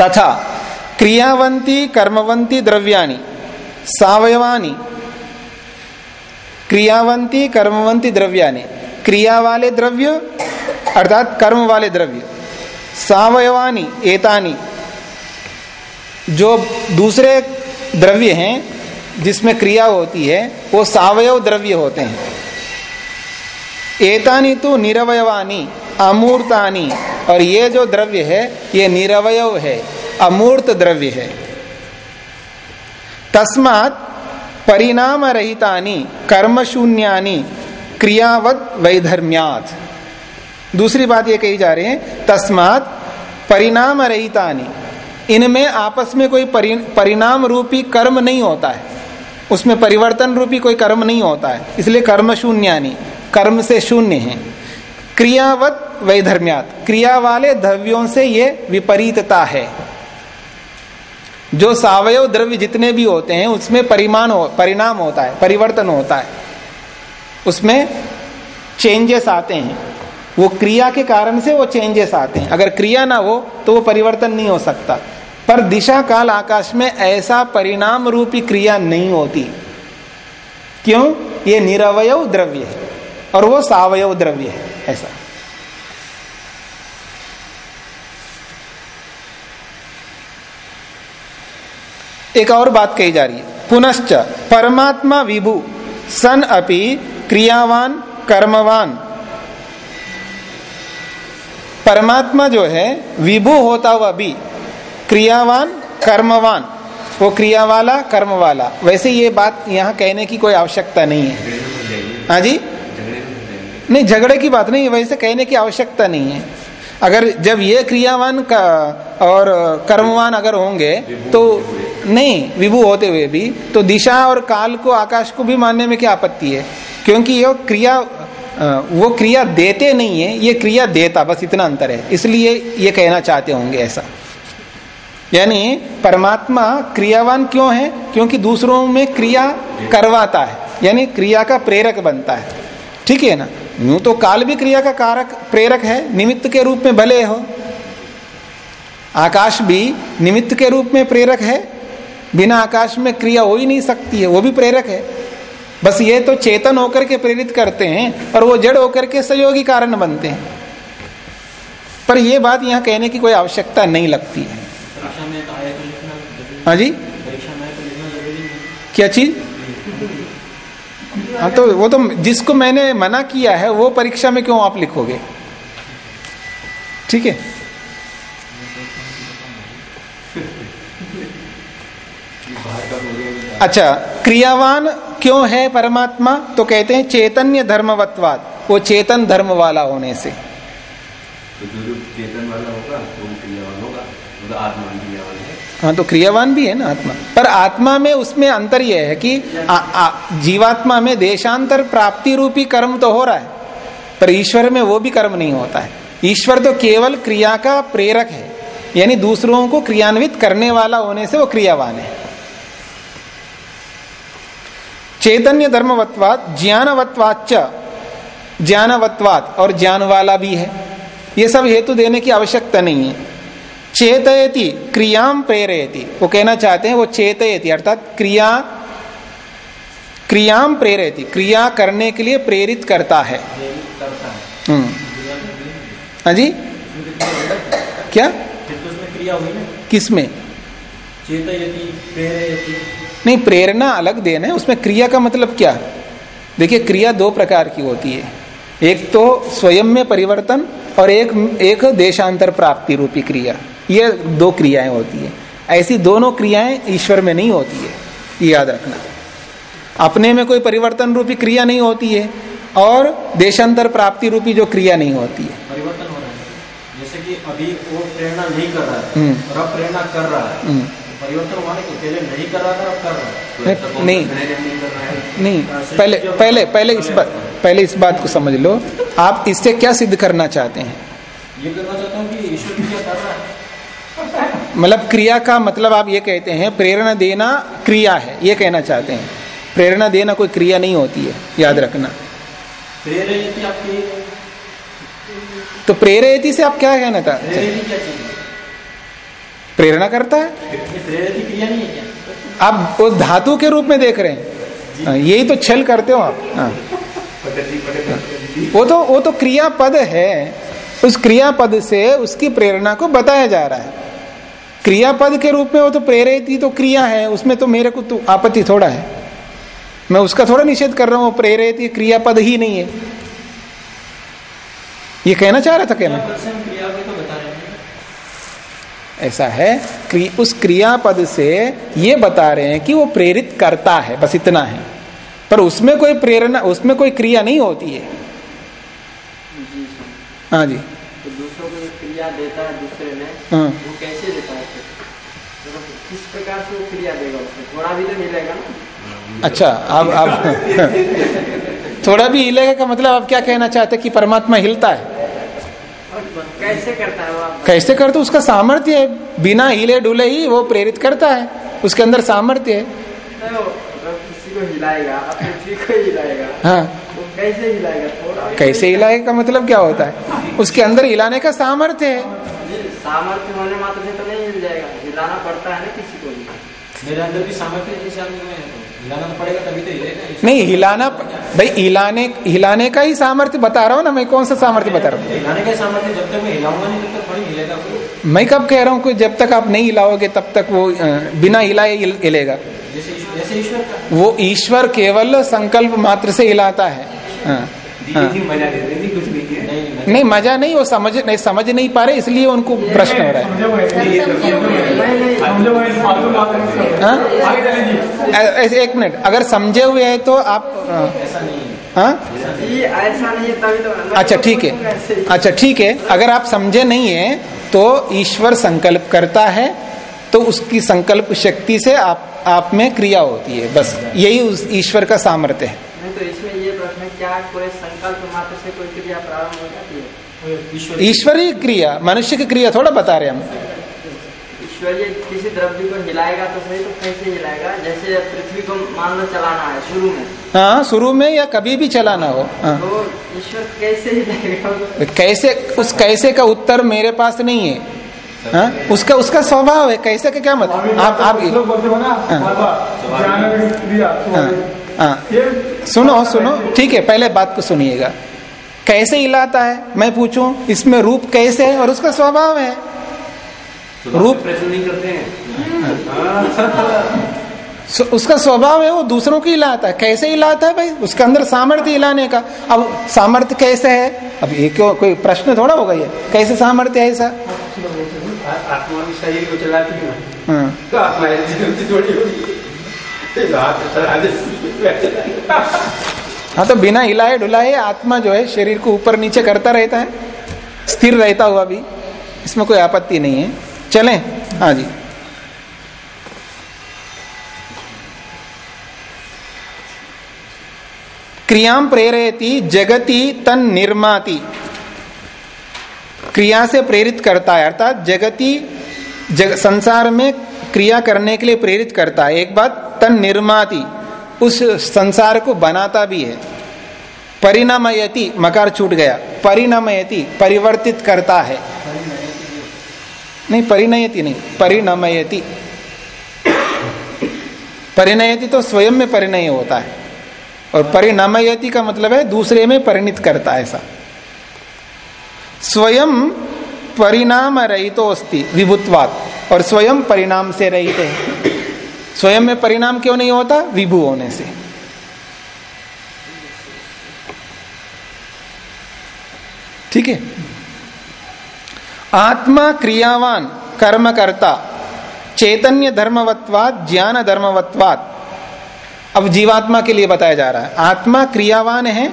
तथा, क्रियावंती, कर्मवंती, द्रव्याणी, सावयवानी। क्रियावंती, कर्मवंती, द्रव्याणी। क्रिया वाले द्रव्य, अर्थात कर्म वाले द्रव्य। सावयवानी, एतानी। जो दूसरे द्रव्य हैं जिसमें क्रिया होती है, वो सावयव द्रव्य होते हैं। एतानी तो निरवयवानी, अमूर्तानी, और ये जो द्रव्य है, ये निरवयव है, अमूर्त द्रव्य है। तस्मात परिणाम रहितानी कर्म शून्यानी क्रियावत वैधर्म्यात। दूसरी बात ये कही जा रही है, तस्मात परिणाम रहितानी इनमें आपस में कोई परिणाम रूपी कर्म नहीं होता है। उसमें परिवर्तन रूपी कोई कर्म नहीं होता है। इसलिए कर्म शून्यानी कर्म से शून्य है। क्रियावत वैधर्म्यात। क्रिया वाले द्रव्यों से ये विपरीतता है। जो सावयव द्रव्य जितने भी होते हैं उसमें परिमाण हो, परिणाम होता है परिवर्तन होता है। उसमें चेंजेस आते हैं। वो क्रिया के कारण से वो चेंजेस आते हैं। अगर क्रिया ना हो तो वो परिवर्तन नहीं हो सकता। पर दिशा काल आकाश में ऐसा परिणाम रूपी क्रिया नहीं होती। क्यों? ये निरवयव द्रव्य है, और वो सावयव द्रव्य है, ऐसा। एक और बात कही जा रही है। पुनश्च परमात्मा विभु, सन अपि क्रियावान, कर्मवान। परमात्मा जो है, विभु होता हुआ भी क्रियावान, कर्मवान। वो क्रिया वाला कर्म वाला वैसे ये बात यहाँ कहने की कोई आवश्यकता नहीं है। हाँ जी? नहीं, झगड़े की बात नहीं वैसे कहने की आवश्यकता नहीं है। अगर जब ये क्रियावान का और कर्मवान अगर होंगे तो नहीं, विभु होते हुए भी तो दिशा और काल को, आकाश को भी मानने में क्या आपत्ति है? क्योंकि ये क्रिया वो क्रिया देते नहीं है, ये क्रिया देता, बस इतना अंतर है। इसलिए ये कहना चाहते होंगे ऐसा। यानी परमात्मा क्रियावान क्यों है? क्योंकि दूसरों में क्रिया करवाता है। यानी क्रिया का प्रेरक बनता है। ठीक है ना? यूँ तो काल भी क्रिया का कारक, प्रेरक है, निमित्त के रूप में भले हो। आकाश भी निमित्त के रूप में प्रेरक है। बिना आकाश में क्रिया हो ही नहीं सकती है, वो भी प्रेरक है। बस ये तो चेतन होकर के प्रेरित करते हैं और वो जड़ होकर के सहयोगी कारण बनते हैं। पर ये बात यहाँ कहने की कोई आवश्यकता नहीं लगती है परीक्षा में तो आया तो लिखना ज़रूरी हाँ जी? क्या चीज़? हाँ तो वो तो जिसको मैंने मना किया है, वो परीक्षा में क्यों आप लिखोगे? ठीक है। अच्छा क्रियावान क्यों है परमात्मा? तो कहते हैं चैतन्य धर्मवत्वाद। वो चेतन धर्म वाला होने से। तो जो जो चेतन वाला होगा, वो क्रियावान होगा तो आत्मा है तो क्रियावान भी है ना आत्मा। पर आत्मा में उसमें अंतर यह है कि आ, आ, जीवात्मा में देशांतर प्राप्ति रूपी कर्म तो हो रहा है पर ईश्वर में वो भी कर्म नहीं होता है। ईश्वर तो केवल क्रिया का प्रेरक है यानी दूसरों को क्रियान्वित करने वाला होने से वो क्रियावान है। चैतन्य धर्मवत्वाद ज्ञानवत्वाच ज्ञानवत्वाद और ज्ञान वाला भी है। ये सब हेतु देने की आवश्यकता नहीं है। चेतयति क्रियाम प्रेरयति। वो कहना चाहते हैं वो चेतयति अर्थात क्रिया क्रियाम प्रेरयति। क्रिया करने के लिए प्रेरित करता है। है हम्म। हाँ जी? क्या? किसमें? नहीं प्रेरणा अलग देना है उसमें क्रिया का मतलब क्या? देखिए क्रिया दो प्रकार की होती है। एक तो स्वयं में परिवर्तन और एक एक देशांतर प्राप्ति रूपी क्रिया। ये दो क्रियाएँ होती है। ऐसी दोनों क्रियाएँ ईश्वर में नहीं होती है ये याद रखना। अपने में कोई परिवर्तन रूपी क्रिया नहीं होती है और देशांतर प्राप्ति रूपी जो क्रिया नहीं होती है। परिवर्तन हो रहा है। जैसे कि अभी वो प्रेरणा नहीं कर रहा है हम्म। और अब प्रेरणा कर रहा है। हम्म, परिवर्तन हुआ ना कि पहले नहीं कर रहा था अब कर रहा है। तो नहीं। नहीं। नहीं पहले पहले पहले इस बात पहले इस बात को समझ लो। आप इससे क्या सिद्ध करना चाहते हैं? ये करना चाहता हूँ कि ईश्वर क्रिया कर रहा है? मतलब क्रिया का मतलब आप ये कहते हैं प्रेरणा देना क्रिया है ये कहना चाहते हैं। प्रेरणा देना कोई क्रिया नहीं होती है याद रखना। तो प्रेरयति से आप क्या कहना था प्रेरणा करता है? क्रिया नहीं है आप उस धातु के रूप में देख रहे हैं। हाँ, यही तो छल करते हो आप। हाँ। वो तो वो तो क्रियापद है। उस क्रियापद से उसकी प्रेरणा को बताया जा रहा है। क्रियापद के रूप में वो तो प्रेरित ही तो क्रिया है उसमें तो मेरे को तो आपत्ति थोड़ा है। मैं उसका थोड़ा निषेध कर रहा हूँ प्रेरित ये क्रियापद ही नहीं है। ये कहना चाह रहा था क्या मैं? क्रियापद से हम क्रिया को बता रहे हैं ऐसा है क्रि, उस क्रियापद से ये बता रहे हैं कि वो प्रेरित करता है बस इतना है। पर उसमें कोई प्रेरणा उसमें कोई क्रिया नहीं होती है। हाँ जी। तो दूसरों को क्रिया देता है दूसरे में हाँ। वो कैसे देता है फिर मतलब किस प्रकार से वो क्रिया देगा उसमें? थोड़ा भी तो मिलेगा ना? अच्छा अब अब थोड़ा भी हिलेगा का मतलब आप क्या कहना चाहते हैं कि परमात्मा हिलता है? कैसे करता है वो आप? कैसे करते उसका सामर्थ्य है। बिना हिले डुले ही वो प्रेरित करता है। उसके अंदर सामर्थ्य है। बताओ, किसी को हिलाएगा को हिलाएगा हाँ। कैसे हिलाएगा? थोड़ा कैसे हिलाएगा का मतलब क्या होता है? उसके अंदर हिलाने का सामर्थ्य है। सामर्थ्य होने मात्र से तो नहीं हिल जाएगा। हिलाना पड़ता है ना किसी को भी। मेरे अंदर भी सामर्थ्य है आदमी में तो हिलाना पड़ेगा तभी तो हिलेगा नहीं हिलाना भाई हिलाने हिलाने का ही सामर्थ्य बता रहा हूँ ना मैं कौन सा सामर्थ्य बता रहा हूँ? हिलाने का सामर्थ्य जब तक मैं हिलाऊँगा नहीं तब तक थोड़ी हिलेगा मैं कब कह रहा हूँ कि जब तक आप नहीं हिलाओगे तब तक वो बिना हिलाए हिलेगा। जैसे ईश्वर जैसे ईश्वर का। वो ईश्वर केवल संकल्प मात्र से हिलाता है। हाँ, हाँ। नहीं मज़ा नहीं, वो समझ, नहीं समझ नहीं पा रहे, इसलिए उनको प्रश्न हो रहा है। हैं। एक मिनट, अगर समझे हुए हैं तो आप, है? हाँ? अच्छा ठीक है। अच्छा ठीक है, अगर आप समझे नहीं है तो ईश्वर संकल्प करता है तो उसकी संकल्प शक्ति से आप आप में क्रिया होती है, बस, यही उस ईश्वर का सामर्थ्य है। नहीं तो इसमें ये प्रश्न क्या कोई संकल्प मात्र से कोई क्रिया प्रारंभ हो ईश्वरीय क्रिया मनुष्य की क्रिया थोड़ा बता रहे हम। ईश्वरीय किसी द्रव्य को हिलाएगा तो सही तो कैसे हिलाएगा? जैसे पृथ्वी को मान लो चलाना है शुरू में। हाँ शुरू में या कभी भी चलाना हो हाँ। तो ईश्वर कैसे हिलाएगा? कैसे उस कैसे का उत्तर मेरे पास नहीं है हाँ? उसका उसका स्वभाव है कैसे का क्या मतलब आप आप लोग बोलते हो तो सुनो सुनो। ठीक है पहले बात को सुनिएगा। कैसे हिलाता है? मैं पूछूँ इसमें रूप कैसे है और उसका स्वभाव है? स्वभाव रूप- नहीं करते हैं। उसका स्वभाव है वो दूसरों की हिलाता है। कैसे हिलाता है भाई? उसके अंदर सामर्थ्य हिलाने का। अब सामर्थ्य कैसे है? अब ये क्यों कोई प्रश्न थोड़ा होगा ये? कैसे सामर्थ्य है ऐसा? हाँ तो बिना हिलाए डुलाए आत्मा जो है शरीर को ऊपर नीचे करता रहता है। स्थिर रहता हुआ भी। इसमें कोई आपत्ति नहीं है। चलें। हाँ जी। क्रियाम प्रेरयति जगति तन निर्माति। क्रिया से प्रेरित करता है अर्थात जगति जग, संसार में क्रिया करने के लिए प्रेरित करता है। एक बात तन निर्माति। उस संसार को बनाता भी है। परिणामयति, मकार छूट गया। परिणामयति, परिवर्तित करता है। नहीं, परिणयति नहीं, परिणमयति। परिणयति तो स्वयं में परिणय होता है। और परिणामयति का मतलब है दूसरे में परिणित करता है ऐसा। स्वयं परिणाम रहितो अस्ति विभुत्वात। और स्वयं परिणाम से रहित है। स्वयं में परिणाम क्यों नहीं होता? विभु होने से। ठीक है? आत्मा क्रियावान, कर्मकर्ता, चैतन्य धर्मवत्वात ज्ञान धर्मवत्वात अब जीवात्मा के लिए बताया जा रहा है। आत्मा क्रियावान है,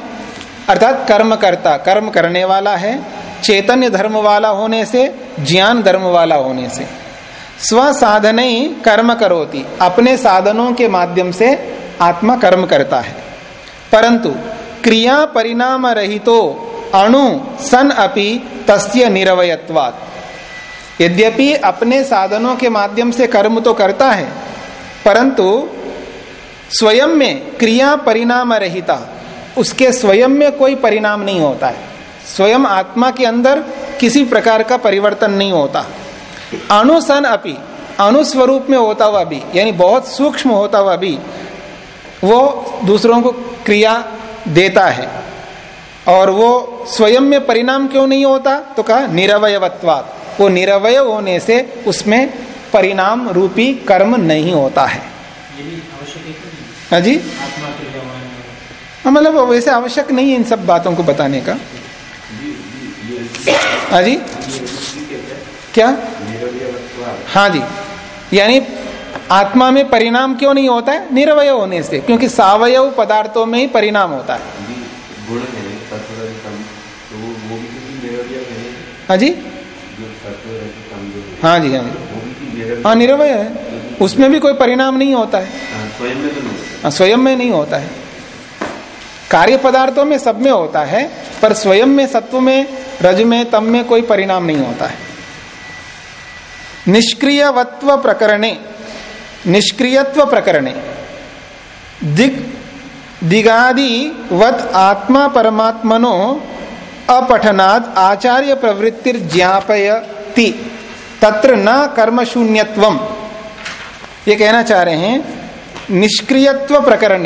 अर्थात कर्म करता कर्म करने वाला है, चैतन्य धर्म वाला होने से, ज्ञान धर्म वाला होने से। स्व साधन ही कर्म करोती। अपने साधनों के माध्यम से आत्मा कर्म करता है। परंतु क्रिया परिणाम रहितो अणु सन अपि तस्य निरवयत्वात्। यद्यपि अपने साधनों के माध्यम से कर्म तो करता है, परंतु स्वयं में क्रिया परिणाम रहिता उसके स्वयं में कोई परिणाम नहीं होता है। स्वयं आत्मा के अंदर किसी प्रकार का परिवर्तन नहीं होता। अणुसन अपी अनुस्वरूप में होता हुआ भी यानी बहुत सूक्ष्म होता हुआ भी वो दूसरों को क्रिया देता है। और वो स्वयं में परिणाम क्यों नहीं होता? तो कहा निरवयत्वात वो निरवय होने से उसमें परिणाम रूपी कर्म नहीं होता है। है जी? हाँ, मतलब वैसे आवश्यक नहीं है इन सब बातों को बताने का। हाँ जी? क्या? हाँ जी। यानी आत्मा में परिणाम क्यों नहीं होता है? निरवय होने से क्योंकि सावयव पदार्थों में ही परिणाम होता है। जी गुण है तो है? हाँ जी। है, जी हाँ जी। हाँ निरवय है। उसमें भी कोई परिणाम नहीं होता है। हाँ, तो नहीं होता। हाँ, स्वयं में नहीं होता है। कार्य पदार्थों में सब में होता है पर स्वयं में सत्व में रज में तम में कोई परिणाम नहीं होता है। निष्क्रियवत्व प्रकरणे, निष्क्रियत्व प्रकरणे, दिग दिगादिवत आत्मा परमात्मनो अपठनाद आचार्य प्रवृत्तिर ज्ञापयति तत्र न कर्म शून्यत्वम ये कहना चाह रहे हैं, निष्क्रियत्व प्रकरण,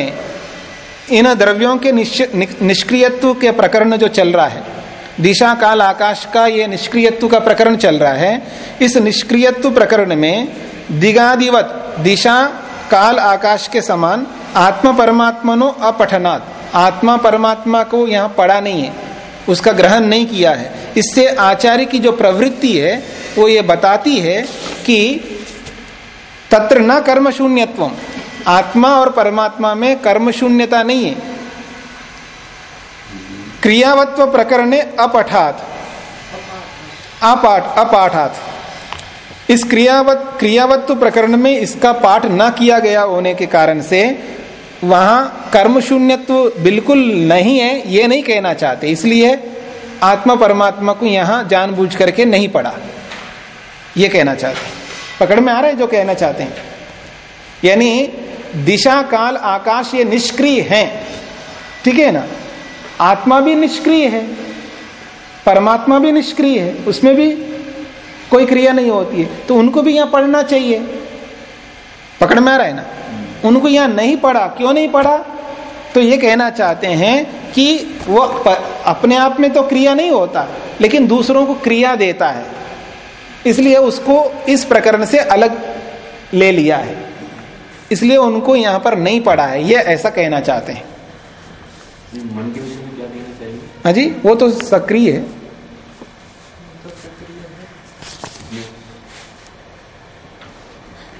इन द्रव्यों के निष्क्रियत्व के प्रकरण जो चल रहा है दिशा काल आकाश का ये निष्क्रियत्व का प्रकरण चल रहा है। इस निष्क्रियत्व प्रकरण में दिगादिवत, दिशा, काल, आकाश के समान आत्मा परमात्मनो अपठनात्। आत्मा परमात्मा को यहाँ पढ़ा नहीं है। उसका ग्रहण नहीं किया है। इससे आचार्य की जो प्रवृत्ति है, वो ये बताती है कि तत्र न कर्म शून्यत्व आत्मा और परमात्मा में कर्म शून्यता नहीं है। क्रियावत्व प्रकरण अपठात। अपाठ, अपाठात। इस क्रियावत, क्रियावत्व प्रकरण में इसका पाठ न किया गया होने के कारण से वहाँ कर्म शून्यत्व बिल्कुल नहीं है, ये नहीं कहना चाहते। इसलिए आत्मा परमात्मा को यहाँ जानबूझ करके नहीं पढ़ा। ये कहना चाहते पकड़ में आ रहा है जो कहना चाहते हैं? यानी दिशा, काल, आकाश ये निष्क्रिय हैं। ठीक है ना? आत्मा भी निष्क्रिय है, परमात्मा भी निष्क्रिय है, उसमें भी कोई क्रिया नहीं होती है। तो उनको भी यहाँ पढ़ना चाहिए। पकड़ में आ रहा है ना? उनको यहाँ नहीं पढ़ा। क्यों नहीं पढ़ा? तो ये कहना चाहते हैं कि वो अपने आप में तो क्रिया नहीं होता, लेकिन दूसरों को क्रिया देता है। इसलिए उसको इस प्रकरण से अलग ले लिया है। इसलिए उनको यहाँ पर नहीं पढ़ा है। ये ऐसा कहना चाहते हैं। मन के विषय में क्या कहना चाहिए हाँ जी, वो तो सक्रिय है।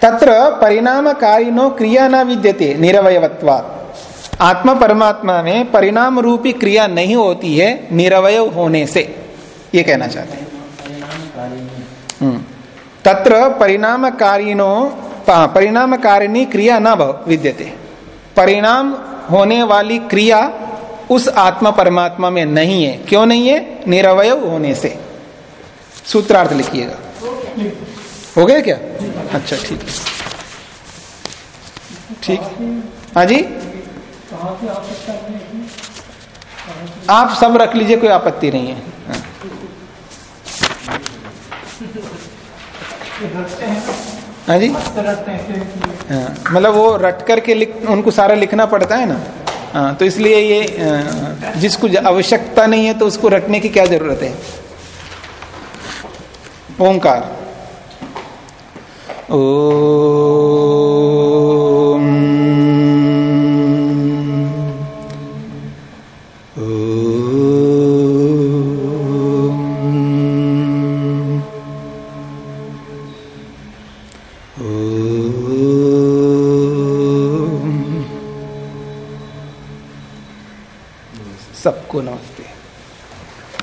तत्र परिणामकारिनो क्रिया न विद्यते निरवयत्वा आत्मा परमात्मा में परिणाम रूपी क्रिया नहीं होती है, निरवय होने से, ये कहना चाहते हैं। हम्म। तत्र परिणामकारिनो परिणामकारिणी क्रिया न विद्यते। परिणाम होने वाली क्रिया उस आत्मा परमात्मा में नहीं है। क्यों नहीं है? निरवय होने से। सूत्रार्थ लिखिएगा। हो गया क्या? अच्छा ठीक है। ठीक। हाँ जी? आप सब रख लीजिए कोई आपत्ति नहीं है। हाँ, हाँ जी? हाँ। मतलब वो रट करके लिख उनको सारा लिखना पड़ता है ना? तो इसलिए ये जिसको आवश्यकता नहीं है तो उसको रटने की क्या ज़रूरत है? ओंकार। ओ